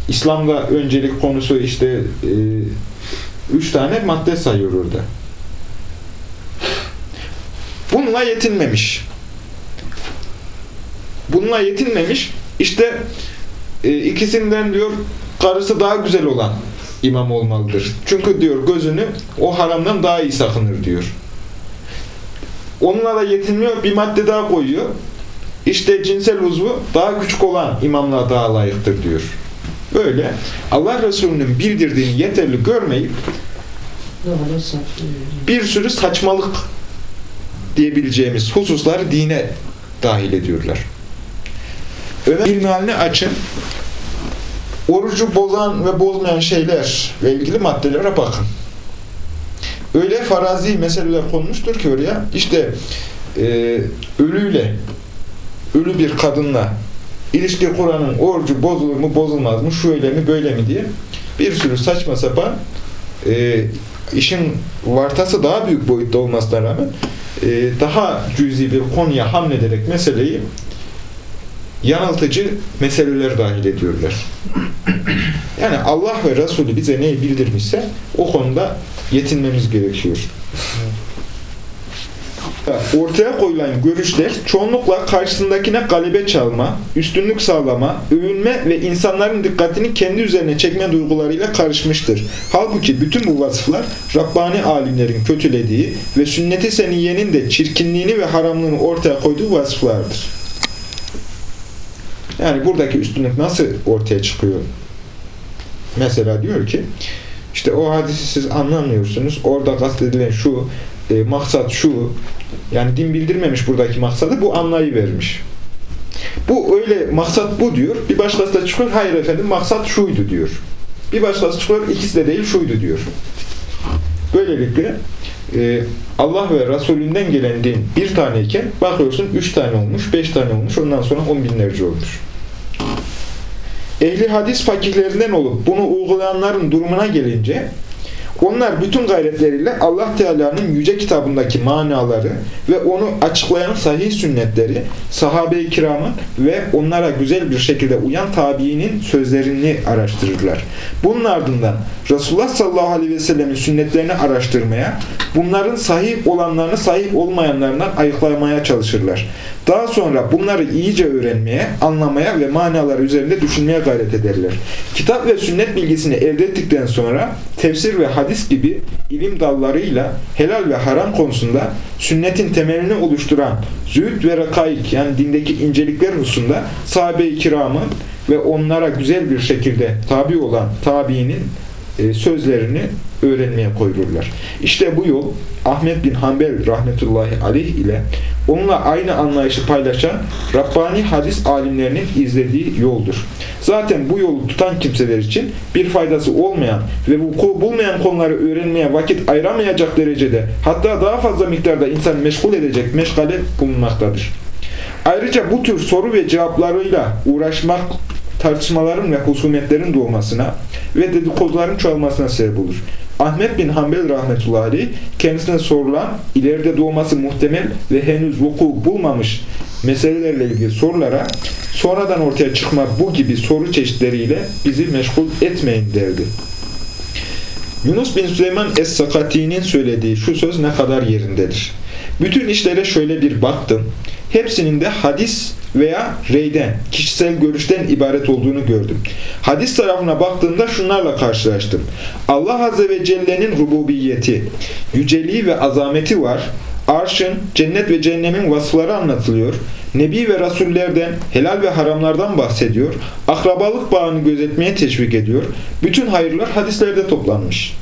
İslam'da öncelik konusu işte e, üç tane madde sayıyor orada. Bununla yetinmemiş. Bununla yetinmemiş. İşte e, ikisinden diyor karısı daha güzel olan imam olmalıdır. Çünkü diyor gözünü o haramdan daha iyi sakınır diyor. Onunla da yetinmiyor. Bir madde daha koyuyor. İşte cinsel uzvu daha küçük olan imamla daha layıktır diyor. Böyle Allah Resulü'nün bildirdiğini yeterli görmeyip bir sürü saçmalık diyebileceğimiz hususları dine dahil ediyorlar. Ömer ilmihalini açın. Orucu bozan ve bozmayan şeyler ve ilgili maddelere bakın. Öyle farazi meseleler konmuştur ki oraya işte e, ölüyle ölü bir kadınla ilişki kuranın orucu bozulur mu bozulmaz mı şöyle mi böyle mi diye bir sürü saçma sapan e, işin vartası daha büyük boyutta olmasına rağmen e, daha cüzi bir konuya hamlederek meseleyi yanıltıcı meseleler dahil ediyorlar. Yani Allah ve Resulü bize neyi bildirmişse o konuda yetinmemiz gerekiyor. Ortaya koyulan görüşler çoğunlukla karşısındakine galebe çalma, üstünlük sağlama, övünme ve insanların dikkatini kendi üzerine çekme duygularıyla karışmıştır. Halbuki bütün bu vasıflar Rabbani alimlerin kötülediği ve sünnet-i seniyenin de çirkinliğini ve haramlığını ortaya koyduğu vasıflardır. Yani buradaki üstünlük nasıl ortaya çıkıyor? Mesela diyor ki, işte o hadisi siz anlamıyorsunuz. Orada kastedilen şu, e, maksat şu. Yani din bildirmemiş buradaki maksadı. Bu anlayı vermiş. Bu öyle maksat bu diyor. Bir başkası da çıkıyor. Hayır efendim maksat şuydu diyor. Bir başkası çıkıyor. ikisi de değil şuydu diyor. Böylelikle e, Allah ve Resulünden gelen din bir taneyken bakıyorsun üç tane olmuş, beş tane olmuş. Ondan sonra on binlerce olmuş. Ehli hadis fakihlerinden olup bunu uygulayanların durumuna gelince onlar bütün gayretleriyle Allah Teala'nın yüce kitabındaki manaları ve onu açıklayan sahih sünnetleri, sahabe-i kiramın ve onlara güzel bir şekilde uyan tabiinin sözlerini araştırırlar. Bunun ardından Resulullah sallallahu aleyhi ve sellemin sünnetlerini araştırmaya, bunların sahih olanlarını sahih olmayanlarından ayıklamaya çalışırlar. Daha sonra bunları iyice öğrenmeye, anlamaya ve manalar üzerinde düşünmeye gayret ederler. Kitap ve sünnet bilgisini elde ettikten sonra tefsir ve hadis gibi ilim dallarıyla helal ve haram konusunda sünnetin temelini oluşturan zühd ve rekaik yani dindeki incelikler hususunda sahabe-i kiramın ve onlara güzel bir şekilde tabi olan tabiinin e, sözlerini öğrenmeye koyulurlar. İşte bu yol Ahmet bin Hanbel rahmetullahi aleyh ile onunla aynı anlayışı paylaşan Rabbani hadis alimlerinin izlediği yoldur. Zaten bu yolu tutan kimseler için bir faydası olmayan ve vuku bulmayan konuları öğrenmeye vakit ayıramayacak derecede hatta daha fazla miktarda insan meşgul edecek meşgale bulunmaktadır. Ayrıca bu tür soru ve cevaplarıyla uğraşmak tartışmaların ve husumetlerin doğmasına ve dedikoduların çoğalmasına sebep olur. Ahmet bin Hanbel rahmetullahi aleyh kendisine sorulan, ileride doğması muhtemel ve henüz vuku bulmamış meselelerle ilgili sorulara sonradan ortaya çıkma bu gibi soru çeşitleriyle bizi meşgul etmeyin derdi. Yunus bin Süleyman Es-Sakati'nin söylediği şu söz ne kadar yerindedir. Bütün işlere şöyle bir baktım. Hepsinin de hadis veya reyden, kişisel görüşten ibaret olduğunu gördüm. Hadis tarafına baktığımda şunlarla karşılaştım. Allah Azze ve Celle'nin rububiyeti, yüceliği ve azameti var. Arşın, cennet ve cehennemin vasıfları anlatılıyor. Nebi ve rasullerden, helal ve haramlardan bahsediyor. Akrabalık bağını gözetmeye teşvik ediyor. Bütün hayırlar hadislerde toplanmış.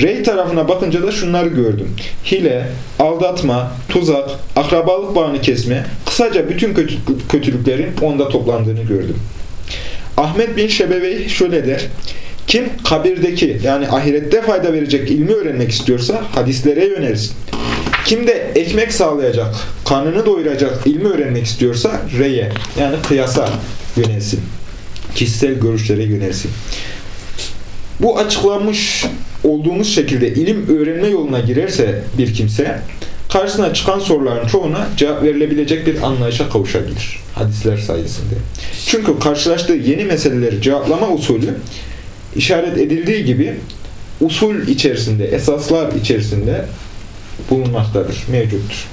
Rey tarafına bakınca da şunları gördüm. Hile, aldatma, tuzak, akrabalık bağını kesme, kısaca bütün kötülüklerin onda toplandığını gördüm. Ahmet bin Şebevey şöyle der. Kim kabirdeki yani ahirette fayda verecek ilmi öğrenmek istiyorsa hadislere yönelsin. Kim de ekmek sağlayacak, karnını doyuracak ilmi öğrenmek istiyorsa reye yani kıyasa yönelsin. Kişisel görüşlere yönelsin. Bu açıklanmış olduğumuz şekilde ilim öğrenme yoluna girerse bir kimse karşısına çıkan soruların çoğuna cevap verilebilecek bir anlayışa kavuşabilir. Hadisler sayesinde. Çünkü karşılaştığı yeni meseleleri cevaplama usulü işaret edildiği gibi usul içerisinde, esaslar içerisinde bulunmaktadır, mevcuttur.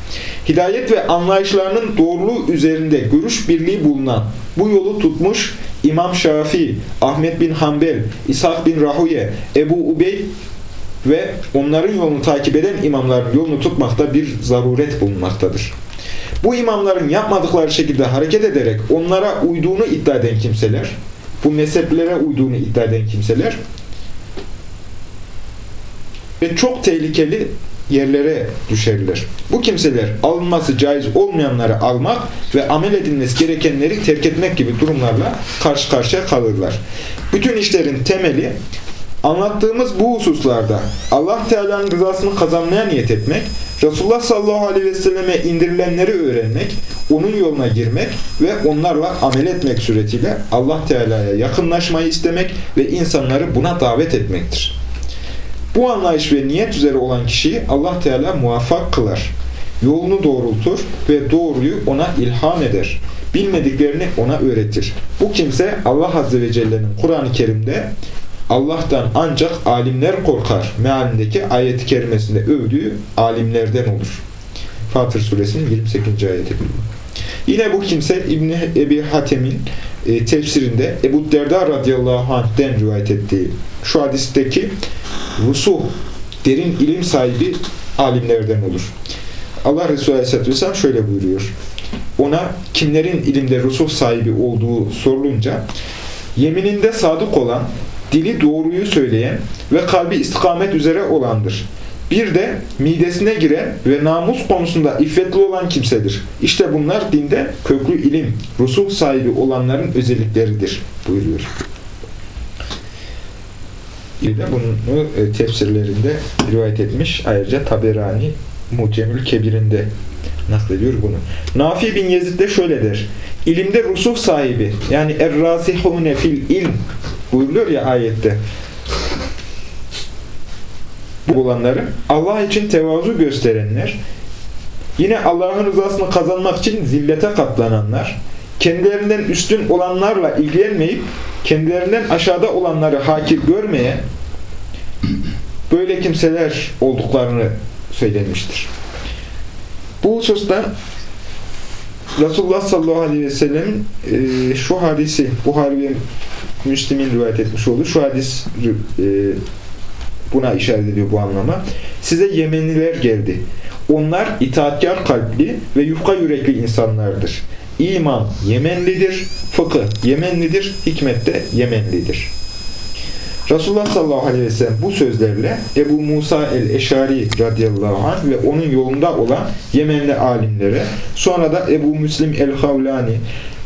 Hidayet ve anlayışlarının doğruluğu üzerinde görüş birliği bulunan, bu yolu tutmuş İmam Şafii, Ahmet bin Hanbel, İshak bin Rahuye, Ebu Ubey ve onların yolunu takip eden imamların yolunu tutmakta bir zaruret bulunmaktadır. Bu imamların yapmadıkları şekilde hareket ederek onlara uyduğunu iddia eden kimseler, bu mezheplere uyduğunu iddia eden kimseler ve çok tehlikeli yerlere düşerler. Bu kimseler alınması caiz olmayanları almak ve amel edilmesi gerekenleri terk etmek gibi durumlarla karşı karşıya kalırlar. Bütün işlerin temeli anlattığımız bu hususlarda Allah Teala'nın rızasını kazanmaya niyet etmek, Resulullah sallallahu aleyhi ve selleme indirilenleri öğrenmek, onun yoluna girmek ve onlarla amel etmek suretiyle Allah Teala'ya yakınlaşmayı istemek ve insanları buna davet etmektir. Bu anlayış ve niyet üzere olan kişiyi Allah Teala muvaffak kılar. Yolunu doğrultur ve doğruyu ona ilham eder. Bilmediklerini ona öğretir. Bu kimse Allah Azze ve Celle'nin Kur'an-ı Kerim'de Allah'tan ancak alimler korkar mealindeki ayet-i kerimesinde övdüğü alimlerden olur. Fatır suresinin 28. ayeti. Yine bu kimse İbni Ebi Hatem'in e, tefsirinde Ebu Derda radıyallahu anh'den rivayet ettiği şu hadisteki rusuh, derin ilim sahibi alimlerden olur. Allah Resulü Aleyhisselatü Vesselam şöyle buyuruyor. Ona kimlerin ilimde rusuh sahibi olduğu sorulunca yemininde sadık olan, dili doğruyu söyleyen ve kalbi istikamet üzere olandır. Bir de midesine giren ve namus konusunda iffetli olan kimsedir. İşte bunlar dinde köklü ilim, rusuh sahibi olanların özellikleridir buyuruyor. De bunu e, tefsirlerinde rivayet etmiş. Ayrıca Taberani Mucemül Kebir'inde naklediyor bunu. Nafi bin Yezid de şöyle der. İlimde rusuh sahibi yani er-rasihune fil ilm buyuruluyor ya ayette olanları, Allah için tevazu gösterenler, yine Allah'ın rızasını kazanmak için zillete katlananlar, kendilerinden üstün olanlarla ilgilenmeyip, kendilerinden aşağıda olanları hakir görmeye, böyle kimseler olduklarını söylenmiştir. Bu hususta Resulullah sallallahu aleyhi ve sellem'in e, şu hadisi, Buhari ve Müslim'in rivayet etmiş olduğu şu hadis e, buna işaret ediyor bu anlama. Size Yemenliler geldi. Onlar itaatkar kalpli ve yufka yürekli insanlardır. İman Yemenlidir, fıkıh Yemenlidir, hikmet de Yemenlidir. Resulullah sallallahu aleyhi ve sellem bu sözlerle Ebu Musa el-Eşari radıyallahu anh ve onun yolunda olan Yemenli alimlere, sonra da Ebu Müslim el-Havlani,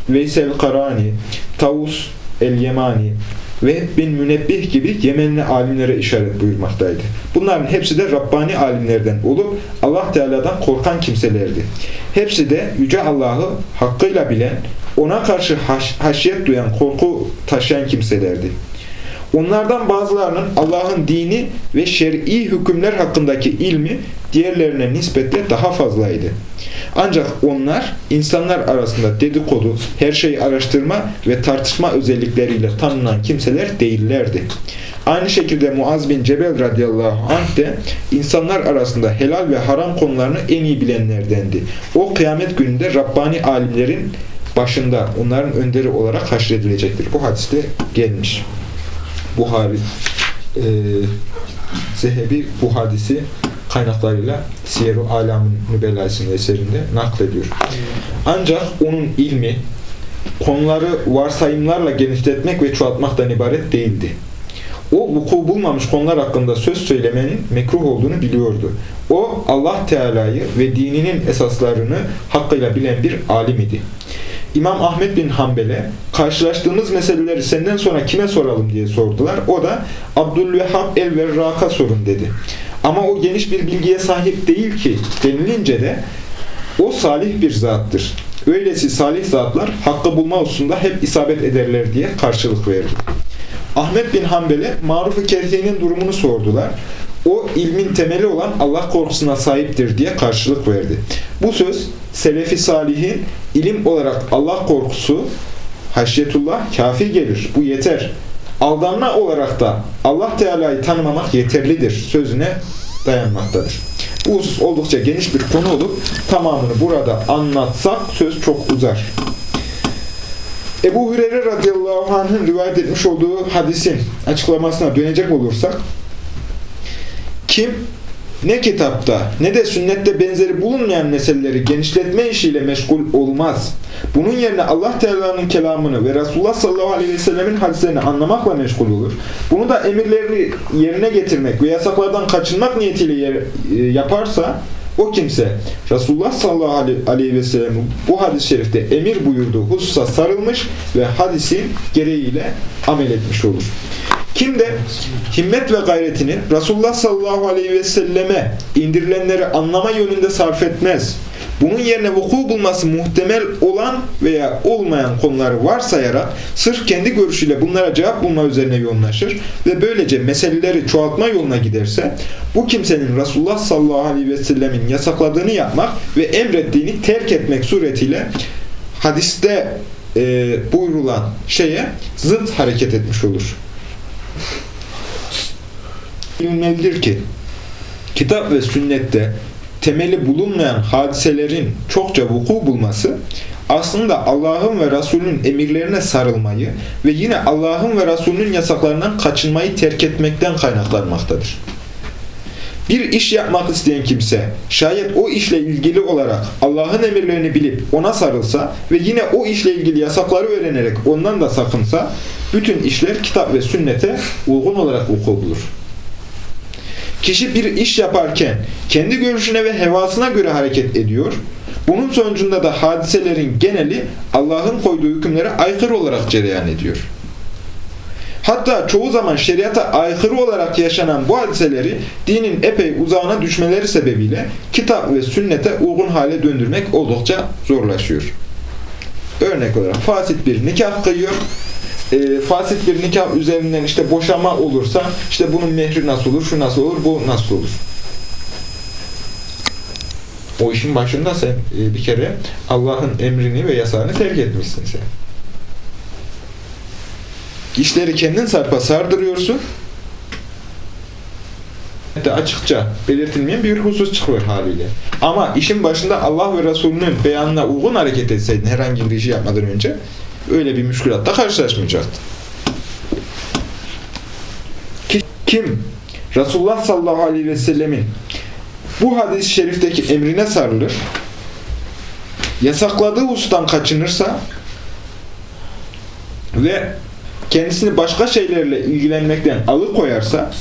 Veysel Karani, Tavus el-Yemani ve bin Münebbih gibi Yemenli alimlere işaret buyurmaktaydı. Bunların hepsi de Rabbani alimlerden olup Allah Teala'dan korkan kimselerdi. Hepsi de Yüce Allah'ı hakkıyla bilen, ona karşı haş haşyet duyan, korku taşıyan kimselerdi. Onlardan bazılarının Allah'ın dini ve şer'i hükümler hakkındaki ilmi diğerlerine nispetle daha fazlaydı. Ancak onlar insanlar arasında dedikodu, her şeyi araştırma ve tartışma özellikleriyle tanınan kimseler değillerdi. Aynı şekilde Muaz bin Cebel radıyallahu anh de insanlar arasında helal ve haram konularını en iyi bilenlerdendi. O kıyamet gününde Rabbani alimlerin başında onların önderi olarak haşredilecektir. Bu hadiste gelmiş. Buhari e, Zehebi bu hadisi kaynaklarıyla Siyer-u Alam'ın Nübella eserinde naklediyor. Ancak onun ilmi konuları varsayımlarla genişletmek ve çoğaltmaktan ibaret değildi. O vuku bulmamış konular hakkında söz söylemenin mekruh olduğunu biliyordu. O Allah Teala'yı ve dininin esaslarını hakkıyla bilen bir alim idi. İmam Ahmet bin Hanbel'e karşılaştığımız meseleleri senden sonra kime soralım diye sordular. O da Abdülvehhab el-Verrak'a sorun dedi. Ama o geniş bir bilgiye sahip değil ki denilince de o salih bir zattır. Öylesi salih zatlar hakkı bulma hususunda hep isabet ederler diye karşılık verdi. Ahmet bin Hanbel'e maruf-u kerhiyenin durumunu sordular. O ilmin temeli olan Allah korkusuna sahiptir diye karşılık verdi. Bu söz Selefi Salih'in ilim olarak Allah korkusu haşyetullah kafi gelir. Bu yeter. Aldanma olarak da Allah Teala'yı tanımamak yeterlidir sözüne dayanmaktadır. Bu husus oldukça geniş bir konu olup tamamını burada anlatsak söz çok uzar. Ebu Hureyre radıyallahu anh'ın rivayet etmiş olduğu hadisin açıklamasına dönecek olursak kim ne kitapta ne de sünnette benzeri bulunmayan meseleleri genişletme işiyle meşgul olmaz. Bunun yerine Allah Teala'nın kelamını ve Resulullah sallallahu aleyhi ve sellemin hadislerini anlamakla meşgul olur. Bunu da emirlerini yerine getirmek ve yasaklardan kaçınmak niyetiyle yaparsa o kimse Resulullah sallallahu aleyhi ve sellem bu hadis-i şerifte emir buyurduğu hususa sarılmış ve hadisin gereğiyle amel etmiş olur. Kim de himmet ve gayretini Resulullah sallallahu aleyhi ve selleme indirilenleri anlama yönünde sarf etmez. Bunun yerine vuku bulması muhtemel olan veya olmayan konuları varsayarak sırf kendi görüşüyle bunlara cevap bulma üzerine yoğunlaşır ve böylece meseleleri çoğaltma yoluna giderse bu kimsenin Resulullah sallallahu aleyhi ve sellemin yasakladığını yapmak ve emrettiğini terk etmek suretiyle hadiste e, buyurulan şeye zıt hareket etmiş olur. Bilinmelidir ki kitap ve sünnette temeli bulunmayan hadiselerin çokça vuku bulması aslında Allah'ın ve Resulünün emirlerine sarılmayı ve yine Allah'ın ve Resulünün yasaklarından kaçınmayı terk etmekten kaynaklanmaktadır. Bir iş yapmak isteyen kimse şayet o işle ilgili olarak Allah'ın emirlerini bilip ona sarılsa ve yine o işle ilgili yasakları öğrenerek ondan da sakınsa bütün işler kitap ve sünnete uygun olarak vuku bulur. Kişi bir iş yaparken kendi görüşüne ve hevasına göre hareket ediyor. Bunun sonucunda da hadiselerin geneli Allah'ın koyduğu hükümlere aykırı olarak cereyan ediyor. Hatta çoğu zaman şeriata aykırı olarak yaşanan bu hadiseleri dinin epey uzağına düşmeleri sebebiyle kitap ve sünnete uygun hale döndürmek oldukça zorlaşıyor. Örnek olarak fasit bir nikah kıyıyor. E, fasit bir nikah üzerinden işte boşama olursa işte bunun mehri nasıl olur, şu nasıl olur, bu nasıl olur? O işin başında sen e, bir kere Allah'ın emrini ve yasağını terk etmişsin sen. İşleri kendin sarpa sardırıyorsun. ayette açıkça belirtilmeyen bir husus çıkıyor haliyle. Ama işin başında Allah ve Resulünün beyanına uygun hareket etseydin herhangi bir işi yapmadan önce öyle bir müşkülatla karşılaşmayacaktın. Kim Resulullah sallallahu aleyhi ve sellemin bu hadis-i şerifteki emrine sarılır, yasakladığı husustan kaçınırsa ve kendisini başka şeylerle ilgilenmekten alıkoyarsa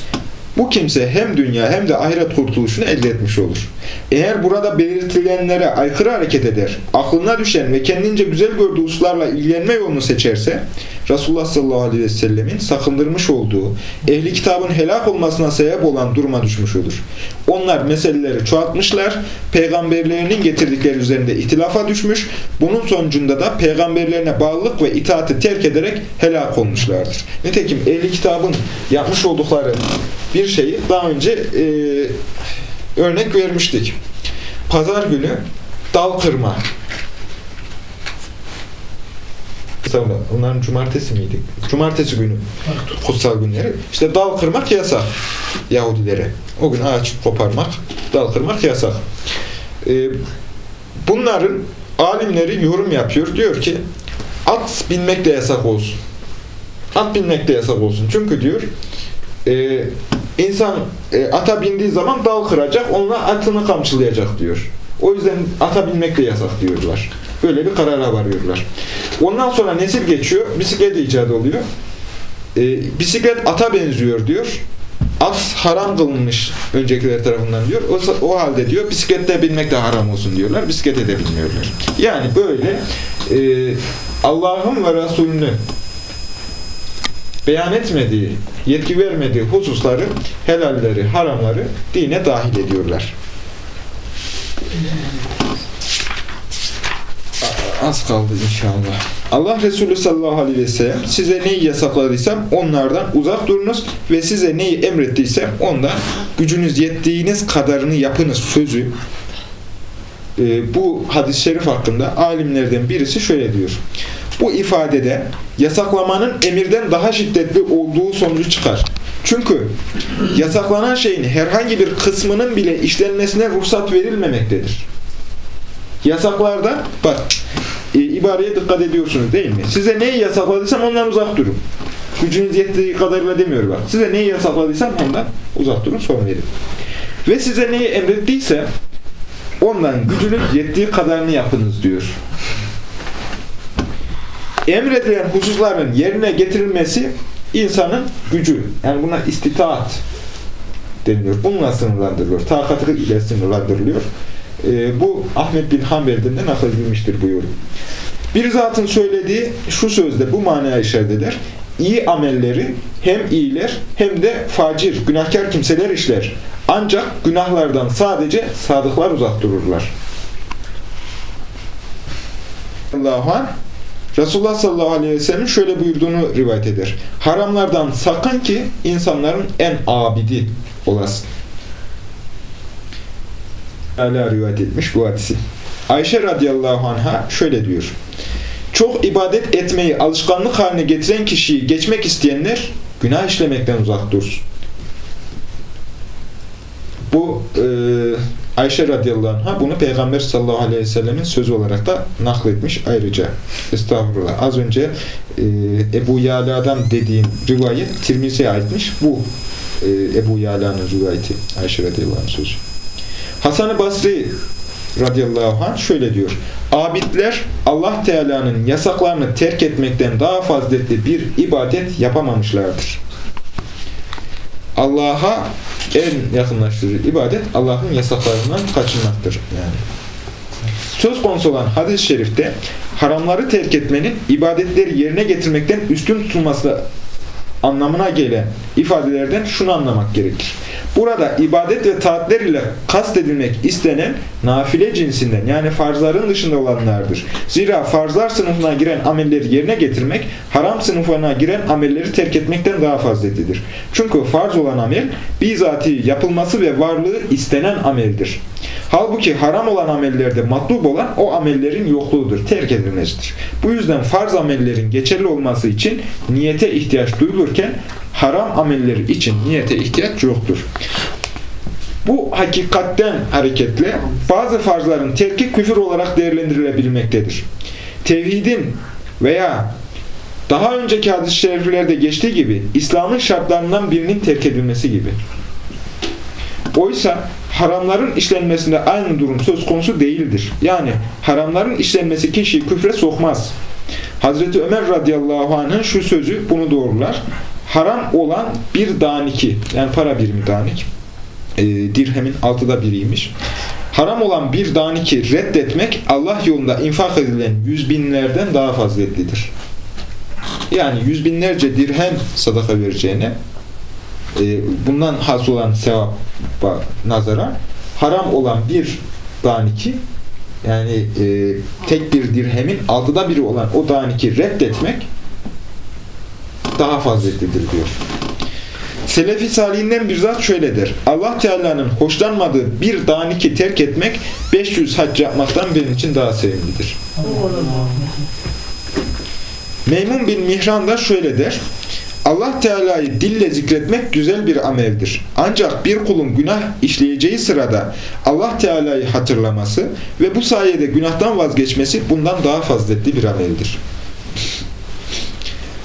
bu kimse hem dünya hem de ahiret kurtuluşunu elde etmiş olur. Eğer burada belirtilenlere aykırı hareket eder, aklına düşen ve kendince güzel gördüğü hususlarla ilgilenme yolunu seçerse, Resulullah sallallahu aleyhi ve sellemin sakındırmış olduğu, ehli kitabın helak olmasına sebep olan duruma düşmüş olur. Onlar meseleleri çoğaltmışlar, peygamberlerinin getirdikleri üzerinde ihtilafa düşmüş, bunun sonucunda da peygamberlerine bağlılık ve itaati terk ederek helak olmuşlardır. Nitekim ehli kitabın yapmış oldukları bir şeyi daha önce e, örnek vermiştik. Pazar günü dal kırma. Onların cumartesi miydi? Cumartesi günü kutsal günleri. İşte dal kırmak yasak Yahudilere. O gün ağaç koparmak, dal kırmak yasak. Ee, bunların alimleri yorum yapıyor. Diyor ki at binmek de yasak olsun. At binmek de yasak olsun. Çünkü diyor e, insan e, ata bindiği zaman dal kıracak, onunla atını kamçılayacak diyor. O yüzden ata binmek de yasak diyorlar. Böyle bir karara varıyorlar. Ondan sonra nesil geçiyor, bisiklet icat oluyor. E, bisiklet ata benziyor diyor. At haram kılınmış öncekiler tarafından diyor. O, o halde diyor bisiklette binmek de haram olsun diyorlar. Bisiklete de binmiyorlar. Yani böyle e, Allah'ın ve Resulünün beyan etmediği, yetki vermediği hususları, helalleri, haramları dine dahil ediyorlar. Az kaldı inşallah. Allah Resulü sallallahu aleyhi ve sellem size neyi yasakladıysam onlardan uzak durunuz ve size neyi emrettiysem ondan gücünüz yettiğiniz kadarını yapınız sözü. Ee, bu hadis-i şerif hakkında alimlerden birisi şöyle diyor. Bu ifadede yasaklamanın emirden daha şiddetli olduğu sonucu çıkar. Çünkü yasaklanan şeyin herhangi bir kısmının bile işlenmesine ruhsat verilmemektedir. Yasaklarda bak e, ibareye dikkat ediyorsunuz değil mi? Size neyi yasakladıysam ondan uzak durun. Gücünüz yettiği kadarıyla demiyor bak. Size neyi yasakladıysam ondan uzak durun sonra verin. Ve size neyi emrettiyse ondan gücünüz yettiği kadarını yapınız diyor emredilen hususların yerine getirilmesi insanın gücü. Yani buna istitaat deniliyor. Bununla sınırlandırılıyor. Takatı ile sınırlandırılıyor. E, bu Ahmet bin Hanbel'den de nakledilmiştir bu yorum. Bir zatın söylediği şu sözde bu manaya işaret eder. İyi amelleri hem iyiler hem de facir, günahkar kimseler işler. Ancak günahlardan sadece sadıklar uzak dururlar. Allahu anh Resulullah sallallahu aleyhi ve sellem şöyle buyurduğunu rivayet eder. Haramlardan sakın ki insanların en abidi olasın. Ala rivayet etmiş bu hadisi. Ayşe radıyallahu anha şöyle diyor. Çok ibadet etmeyi alışkanlık haline getiren kişiyi geçmek isteyenler günah işlemekten uzak dursun. Bu e, Ayşe radıyallahu anh'a bunu Peygamber sallallahu aleyhi ve sellemin sözü olarak da nakletmiş ayrıca. Estağfurullah. Az önce e, Ebu Yala'dan dediğim rivayet Tirmizi'ye aitmiş. Bu e, Ebu Yala'nın rivayeti Ayşe radıyallahu anh sözü. Hasan-ı Basri radıyallahu anh şöyle diyor. Abidler Allah Teala'nın yasaklarını terk etmekten daha faziletli bir ibadet yapamamışlardır. Allah'a en yakınlaştırıcı ibadet Allah'ın yasaklarından kaçınmaktır. Yani. Söz konusu olan hadis-i şerifte haramları terk etmenin ibadetleri yerine getirmekten üstün tutulması anlamına gelen ifadelerden şunu anlamak gerekir. Burada ibadet ve taatler ile kastedilmek istenen nafile cinsinden yani farzların dışında olanlardır. Zira farzlar sınıfına giren amelleri yerine getirmek, haram sınıfına giren amelleri terk etmekten daha faziletlidir. Çünkü farz olan amel, bizatihi yapılması ve varlığı istenen ameldir. Halbuki haram olan amellerde matlub olan o amellerin yokluğudur, terk edilmesidir. Bu yüzden farz amellerin geçerli olması için niyete ihtiyaç duyulurken haram amelleri için niyete ihtiyaç yoktur. Bu hakikatten hareketle bazı farzların terki küfür olarak değerlendirilebilmektedir. Tevhidin veya daha önceki hadis-i şeriflerde geçtiği gibi İslam'ın şartlarından birinin terk edilmesi gibi. Oysa haramların işlenmesinde aynı durum söz konusu değildir. Yani haramların işlenmesi kişiyi küfre sokmaz. Hazreti Ömer radıyallahu anh'ın şu sözü bunu doğrular. Haram olan bir daniki, yani para birimi danik, e, dirhemin altıda biriymiş. Haram olan bir daniki reddetmek Allah yolunda infak edilen yüz binlerden daha faziletlidir. Yani yüz binlerce dirhem sadaka vereceğine e, bundan hasıl olan sevaba nazara haram olan bir daniki yani e, tek bir dirhemin altıda biri olan o daniki reddetmek daha faziletlidir diyor. Selefi salihinden bir zat şöyle der. Allah Teala'nın hoşlanmadığı bir daniki terk etmek 500 hac yapmaktan benim için daha sevimlidir. Meymun bin Mihran da şöyle der. Allah Teala'yı dille zikretmek güzel bir ameldir. Ancak bir kulun günah işleyeceği sırada Allah Teala'yı hatırlaması ve bu sayede günahtan vazgeçmesi bundan daha faziletli bir ameldir.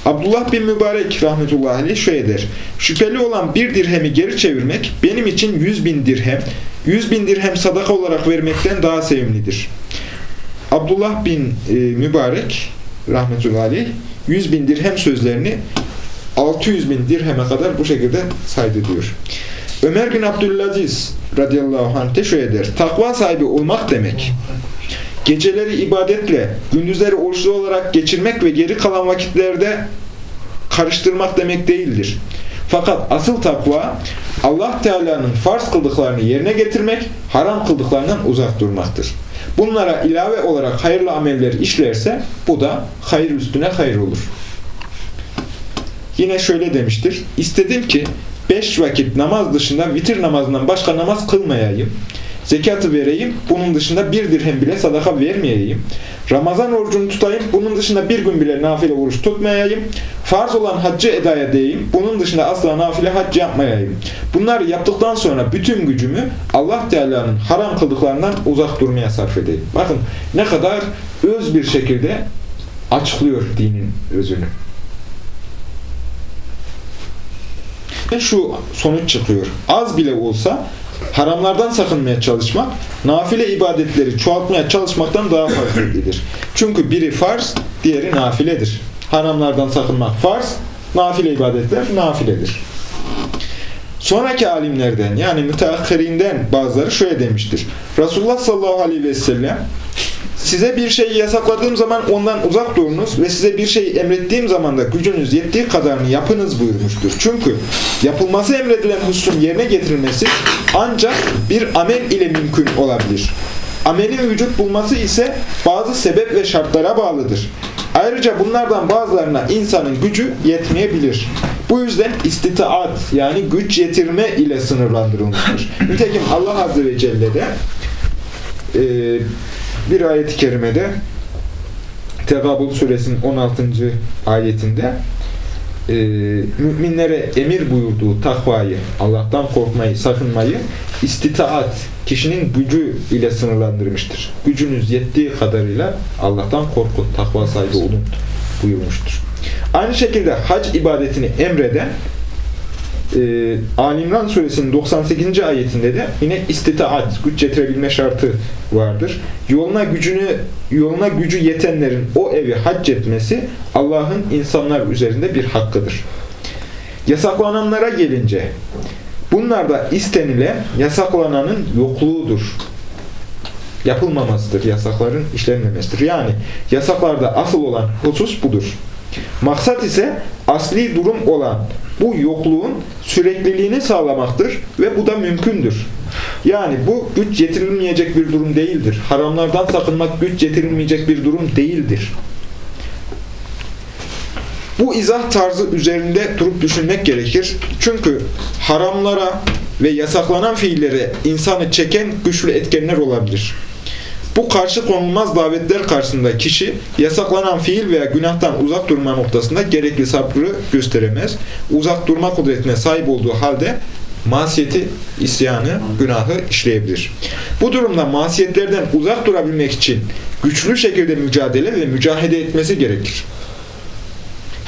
Abdullah bin Mübarek rahmetullahi aleyh şöyle der. Şüpheli olan bir dirhemi geri çevirmek benim için yüz bin dirhem, yüz bin dirhem sadaka olarak vermekten daha sevimlidir. Abdullah bin e, Mübarek rahmetullahi aleyh 100 bin dirhem sözlerini 600 bin dirheme kadar bu şekilde saydı diyor. Ömer bin Abdülaziz radıyallahu anh de şöyle der. Takva sahibi olmak demek. Geceleri ibadetle, gündüzleri oruçlu olarak geçirmek ve geri kalan vakitlerde karıştırmak demek değildir. Fakat asıl takva Allah Teala'nın farz kıldıklarını yerine getirmek, haram kıldıklarından uzak durmaktır. Bunlara ilave olarak hayırlı ameller işlerse bu da hayır üstüne hayır olur. Yine şöyle demiştir. İstedim ki beş vakit namaz dışında vitir namazından başka namaz kılmayayım. Zekatı vereyim, bunun dışında bir dirhem bile sadaka vermeyeyim. Ramazan orucunu tutayım, bunun dışında bir gün bile nafile oruç tutmayayım. Farz olan haccı edaya edeyim, bunun dışında asla nafile hac yapmayayım. Bunları yaptıktan sonra bütün gücümü Allah Teala'nın haram kıldıklarından uzak durmaya sarf edeyim. Bakın ne kadar öz bir şekilde açıklıyor dinin özünü. Ve şu sonuç çıkıyor. Az bile olsa haramlardan sakınmaya çalışmak, nafile ibadetleri çoğaltmaya çalışmaktan daha faziletlidir. Çünkü biri farz, diğeri nafiledir. Haramlardan sakınmak farz, nafile ibadetler nafiledir. Sonraki alimlerden yani müteakhirinden bazıları şöyle demiştir. Resulullah sallallahu aleyhi ve sellem size bir şeyi yasakladığım zaman ondan uzak durunuz ve size bir şey emrettiğim zaman da gücünüz yettiği kadarını yapınız buyurmuştur. Çünkü yapılması emredilen hususun yerine getirilmesi ancak bir amel ile mümkün olabilir. Amelin vücut bulması ise bazı sebep ve şartlara bağlıdır. Ayrıca bunlardan bazılarına insanın gücü yetmeyebilir. Bu yüzden istitaat yani güç yetirme ile sınırlandırılmıştır. Nitekim Allah Azze ve Celle de e, bir ayet-i kerimede Tegabul suresinin 16. ayetinde e, müminlere emir buyurduğu takvayı, Allah'tan korkmayı, sakınmayı istitaat, kişinin gücü ile sınırlandırmıştır. Gücünüz yettiği kadarıyla Allah'tan korkun, takva sahibi olun buyurmuştur. Aynı şekilde hac ibadetini emreden e, Ali İmran suresinin 98. ayetinde de yine istitaat, güç getirebilme şartı vardır. Yoluna gücünü yoluna gücü yetenlerin o evi hac etmesi Allah'ın insanlar üzerinde bir hakkıdır. Yasaklananlara gelince bunlarda istenile yasaklananın yokluğudur. Yapılmamasıdır, yasakların işlenmemesidir. Yani yasaklarda asıl olan husus budur. Maksat ise asli durum olan bu yokluğun sürekliliğini sağlamaktır ve bu da mümkündür. Yani bu güç yetirilmeyecek bir durum değildir. Haramlardan sakınmak güç yetirilmeyecek bir durum değildir. Bu izah tarzı üzerinde durup düşünmek gerekir. Çünkü haramlara ve yasaklanan fiillere insanı çeken güçlü etkenler olabilir. Bu karşı konulmaz davetler karşısında kişi yasaklanan fiil veya günahtan uzak durma noktasında gerekli sabrı gösteremez. Uzak durma kudretine sahip olduğu halde masiyeti, isyanı, günahı işleyebilir. Bu durumda masiyetlerden uzak durabilmek için güçlü şekilde mücadele ve mücahede etmesi gerekir.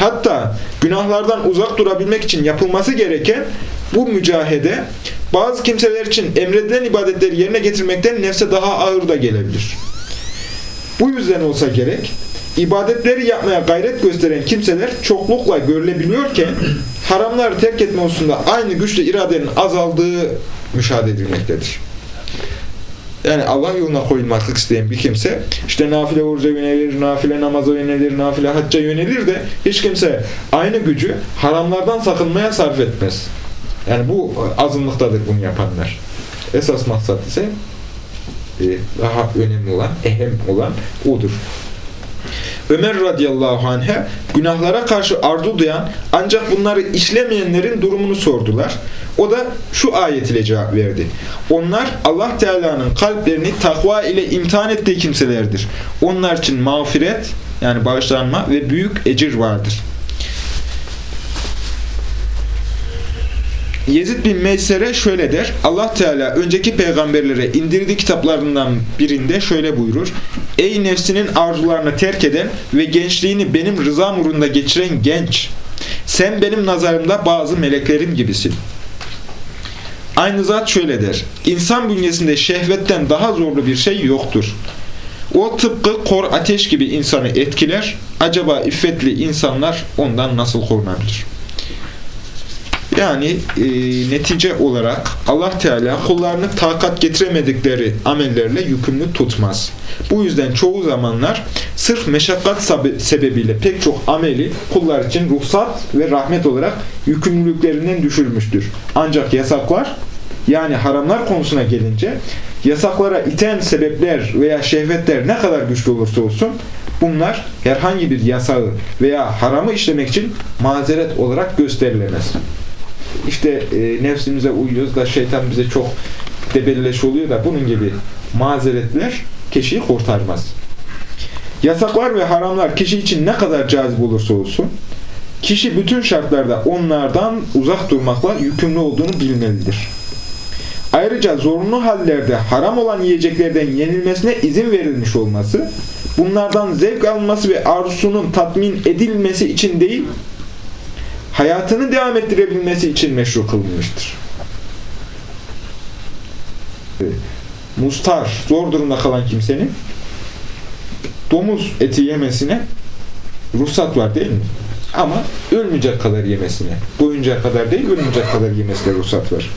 Hatta günahlardan uzak durabilmek için yapılması gereken bu mücahede bazı kimseler için emredilen ibadetleri yerine getirmekten nefse daha ağır da gelebilir. Bu yüzden olsa gerek, ibadetleri yapmaya gayret gösteren kimseler çoklukla görülebiliyorken haramları terk etme hususunda aynı güçlü iradenin azaldığı müşahede edilmektedir. Yani Allah yoluna koyulmak isteyen bir kimse işte nafile oruca yönelir, nafile namaza yönelir, nafile hacca yönelir de hiç kimse aynı gücü haramlardan sakınmaya sarf etmez. Yani bu azınlıktadır bunu yapanlar. Esas maksat ise e, daha önemli olan, ehem olan odur. Ömer radıyallahu anh'e günahlara karşı arzu duyan ancak bunları işlemeyenlerin durumunu sordular. O da şu ayet ile cevap verdi. Onlar Allah Teala'nın kalplerini takva ile imtihan ettiği kimselerdir. Onlar için mağfiret yani bağışlanma ve büyük ecir vardır. Yezid bin Meysere şöyle der. Allah Teala önceki peygamberlere indirdiği kitaplarından birinde şöyle buyurur. Ey nefsinin arzularını terk eden ve gençliğini benim rızam uğrunda geçiren genç! Sen benim nazarımda bazı meleklerim gibisin. Aynı zat şöyle der. İnsan bünyesinde şehvetten daha zorlu bir şey yoktur. O tıpkı kor ateş gibi insanı etkiler. Acaba iffetli insanlar ondan nasıl korunabilir? Yani e, netice olarak Allah Teala kullarını takat getiremedikleri amellerle yükümlü tutmaz. Bu yüzden çoğu zamanlar sırf meşakkat sebebiyle pek çok ameli kullar için ruhsat ve rahmet olarak yükümlülüklerinden düşürmüştür. Ancak yasaklar yani haramlar konusuna gelince yasaklara iten sebepler veya şehvetler ne kadar güçlü olursa olsun bunlar herhangi bir yasağı veya haramı işlemek için mazeret olarak gösterilemez işte e, nefsimize uyuyoruz da şeytan bize çok debelleş oluyor da bunun gibi mazeretler kişiyi kurtarmaz. Yasaklar ve haramlar kişi için ne kadar cazip olursa olsun kişi bütün şartlarda onlardan uzak durmakla yükümlü olduğunu bilmelidir. Ayrıca zorunlu hallerde haram olan yiyeceklerden yenilmesine izin verilmiş olması, bunlardan zevk alınması ve arzusunun tatmin edilmesi için değil, hayatını devam ettirebilmesi için meşru kılınmıştır. Mustar, zor durumda kalan kimsenin domuz eti yemesine ruhsat var değil mi? Ama ölmeyecek kadar yemesine, boyunca kadar değil, ölmeyecek kadar yemesine ruhsat var.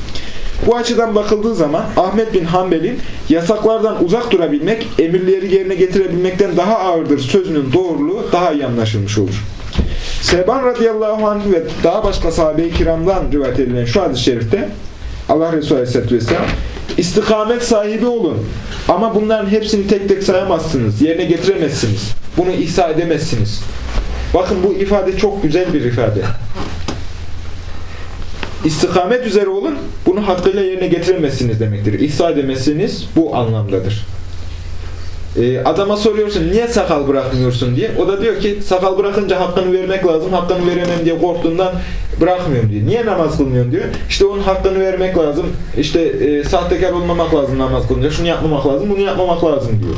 Bu açıdan bakıldığı zaman Ahmet bin Hanbel'in yasaklardan uzak durabilmek, emirleri yerine getirebilmekten daha ağırdır sözünün doğruluğu daha iyi anlaşılmış olur. Seban radıyallahu anh ve daha başka sahabe-i kiramdan rivayet edilen şu hadis-i şerifte Allah Resulü aleyhisselatü vesselam istikamet sahibi olun. Ama bunların hepsini tek tek sayamazsınız. Yerine getiremezsiniz. Bunu ihsa edemezsiniz. Bakın bu ifade çok güzel bir ifade. İstikamet üzere olun. Bunu hakkıyla yerine getiremezsiniz demektir. İhsa edemezsiniz bu anlamdadır. E, adama soruyorsun niye sakal bırakmıyorsun diye. O da diyor ki sakal bırakınca hakkını vermek lazım. Hakkını veremem diye korktuğundan bırakmıyorum diyor. Niye namaz kılmıyorsun diyor. İşte onun hakkını vermek lazım. İşte e, sahtekar olmamak lazım namaz kılınca. Şunu yapmamak lazım, bunu yapmamak lazım diyor.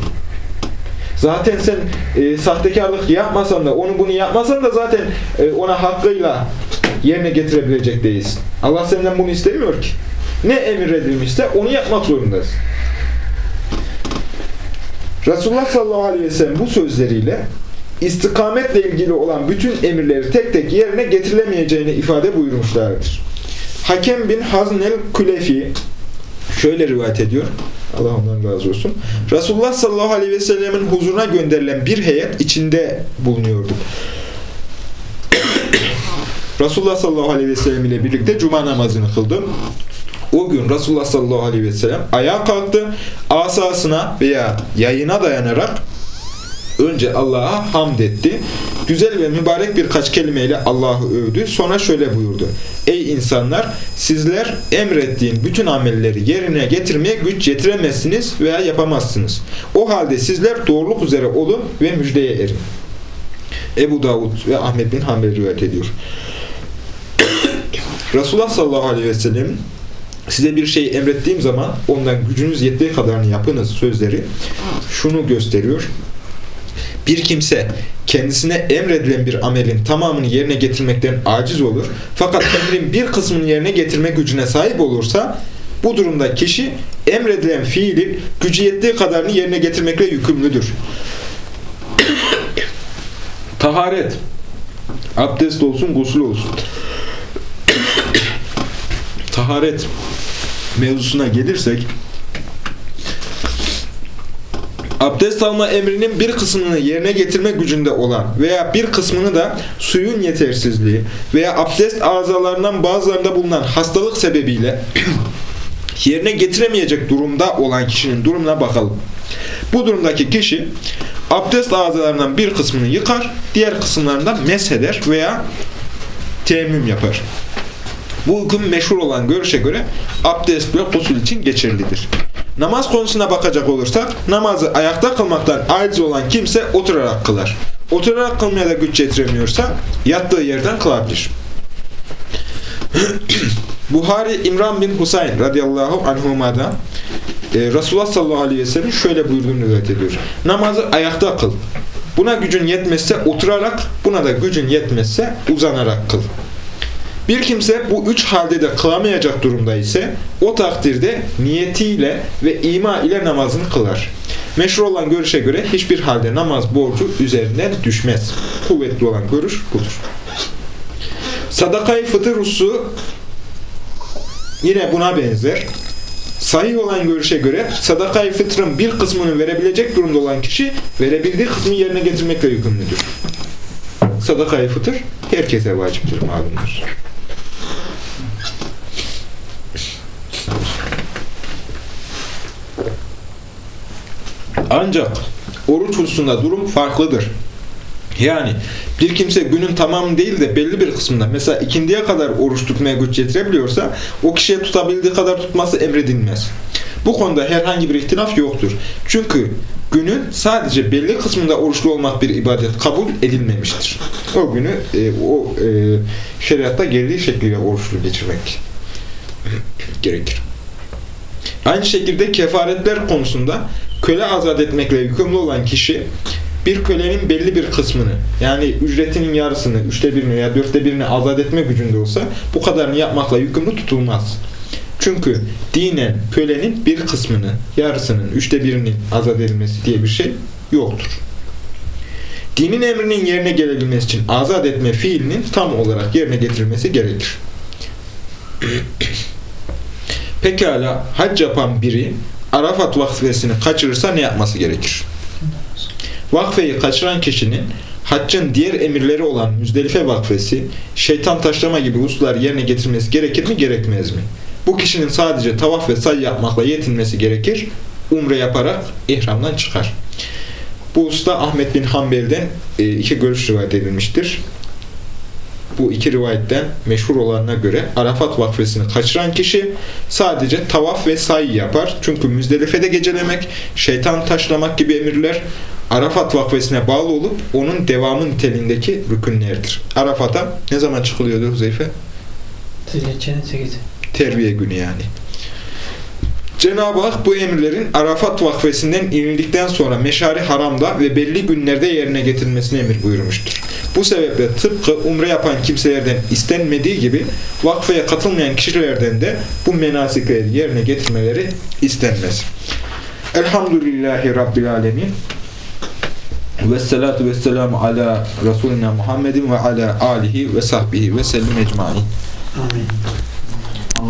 Zaten sen e, sahtekarlık yapmasan da, onu bunu yapmasan da zaten e, ona hakkıyla yerine getirebilecek değilsin. Allah senden bunu istemiyor ki. Ne emir edilmişse onu yapmak zorundasın. Resulullah sallallahu aleyhi ve sellem bu sözleriyle istikametle ilgili olan bütün emirleri tek tek yerine getirilemeyeceğini ifade buyurmuşlardır. Hakem bin Hazn el-Külefi şöyle rivayet ediyor. Allah ondan razı olsun. Resulullah sallallahu aleyhi ve sellemin huzuruna gönderilen bir heyet içinde bulunuyordu. Resulullah sallallahu aleyhi ve sellem ile birlikte cuma namazını kıldım. O gün Resulullah sallallahu aleyhi ve sellem ayağa kalktı. Asasına veya yayına dayanarak önce Allah'a hamd etti. Güzel ve mübarek birkaç kelimeyle Allah'ı övdü. Sonra şöyle buyurdu. Ey insanlar! Sizler emrettiğim bütün amelleri yerine getirmeye güç yetiremezsiniz veya yapamazsınız. O halde sizler doğruluk üzere olun ve müjdeye erin. Ebu Davud ve Ahmet bin Hanbel rivayet ediyor. Resulullah sallallahu aleyhi ve sellem size bir şey emrettiğim zaman ondan gücünüz yettiği kadarını yapınız sözleri şunu gösteriyor. Bir kimse kendisine emredilen bir amelin tamamını yerine getirmekten aciz olur. Fakat emrin bir kısmını yerine getirme gücüne sahip olursa bu durumda kişi emredilen fiilin gücü yettiği kadarını yerine getirmekle yükümlüdür. Taharet. Abdest olsun, gusül olsun. Taharet mevzusuna gelirsek abdest alma emrinin bir kısmını yerine getirme gücünde olan veya bir kısmını da suyun yetersizliği veya abdest azalarından bazılarında bulunan hastalık sebebiyle yerine getiremeyecek durumda olan kişinin durumuna bakalım. Bu durumdaki kişi abdest azalarından bir kısmını yıkar, diğer kısımlarında mesheder veya teyemmüm yapar. Bu hüküm meşhur olan görüşe göre abdest ve gusül için geçerlidir. Namaz konusuna bakacak olursak, namazı ayakta kılmaktan aciz olan kimse oturarak kılar. Oturarak kılmaya da güç yetiremiyorsa, yattığı yerden kılabilir. Buhari İmran bin Husayn radıyallahu anhuma'dan e, Resulullah sallallahu aleyhi ve sellem şöyle buyurduğunu rivayet ediyor. Namazı ayakta kıl. Buna gücün yetmezse oturarak, buna da gücün yetmezse uzanarak kıl. Bir kimse bu üç halde de kılamayacak durumda ise o takdirde niyetiyle ve ima ile namazını kılar. Meşhur olan görüşe göre hiçbir halde namaz borcu üzerinden düşmez. Kuvvetli olan görüş budur. Sadakayı fıtır husu yine buna benzer. Sahih olan görüşe göre sadakayı fıtrın bir kısmını verebilecek durumda olan kişi verebildiği kısmı yerine getirmekle yükümlüdür. Sadakayı fıtır herkese vaciptir malumdur. Ancak oruç hususunda durum farklıdır. Yani bir kimse günün tamamı değil de belli bir kısmında mesela ikindiye kadar oruç tutmaya güç yetirebiliyorsa o kişiye tutabildiği kadar tutması emredilmez. Bu konuda herhangi bir ihtilaf yoktur. Çünkü günün sadece belli kısmında oruçlu olmak bir ibadet kabul edilmemiştir. O günü e, o e, şeriatta geldiği şekliyle oruçlu geçirmek gerekir. Aynı şekilde kefaretler konusunda köle azat etmekle yükümlü olan kişi bir kölenin belli bir kısmını yani ücretinin yarısını, üçte birini veya dörtte birini azat etme gücünde olsa bu kadarını yapmakla yükümlü tutulmaz. Çünkü dinen kölenin bir kısmını, yarısının, üçte birinin azat edilmesi diye bir şey yoktur. Dinin emrinin yerine gelebilmesi için azat etme fiilinin tam olarak yerine getirilmesi gerekir. Pekala hac yapan biri Arafat vakfesini kaçırırsa ne yapması gerekir? Vakfeyi kaçıran kişinin haccın diğer emirleri olan Müzdelife vakfesi, şeytan taşlama gibi hususlar yerine getirmesi gerekir mi gerekmez mi? Bu kişinin sadece tavaf ve say yapmakla yetinmesi gerekir. Umre yaparak ihramdan çıkar. Bu usta Ahmet bin Hanbel'den e, iki görüş rivayet edilmiştir. Bu iki rivayetten meşhur olanına göre Arafat vakfesini kaçıran kişi sadece tavaf ve say yapar. Çünkü Müzdelife'de gecelemek, şeytan taşlamak gibi emirler Arafat vakfesine bağlı olup onun devamı niteliğindeki rükünlerdir. Arafat'a ne zaman çıkılıyordu Huzeyfe? Zilhicce'nin 8'i. Terbiye günü yani. Cenab-ı Hak bu emirlerin Arafat vakfesinden inildikten sonra meşari haramda ve belli günlerde yerine getirilmesini emir buyurmuştur. Bu sebeple tıpkı umre yapan kimselerden istenmediği gibi vakfeye katılmayan kişilerden de bu menasikleri yerine getirmeleri istenmez. Elhamdülillahi Rabbil Alemin. Ve salatu ve selamu ala Resulina Muhammedin ve ala alihi ve sahbihi ve sellim ecmain. Amin.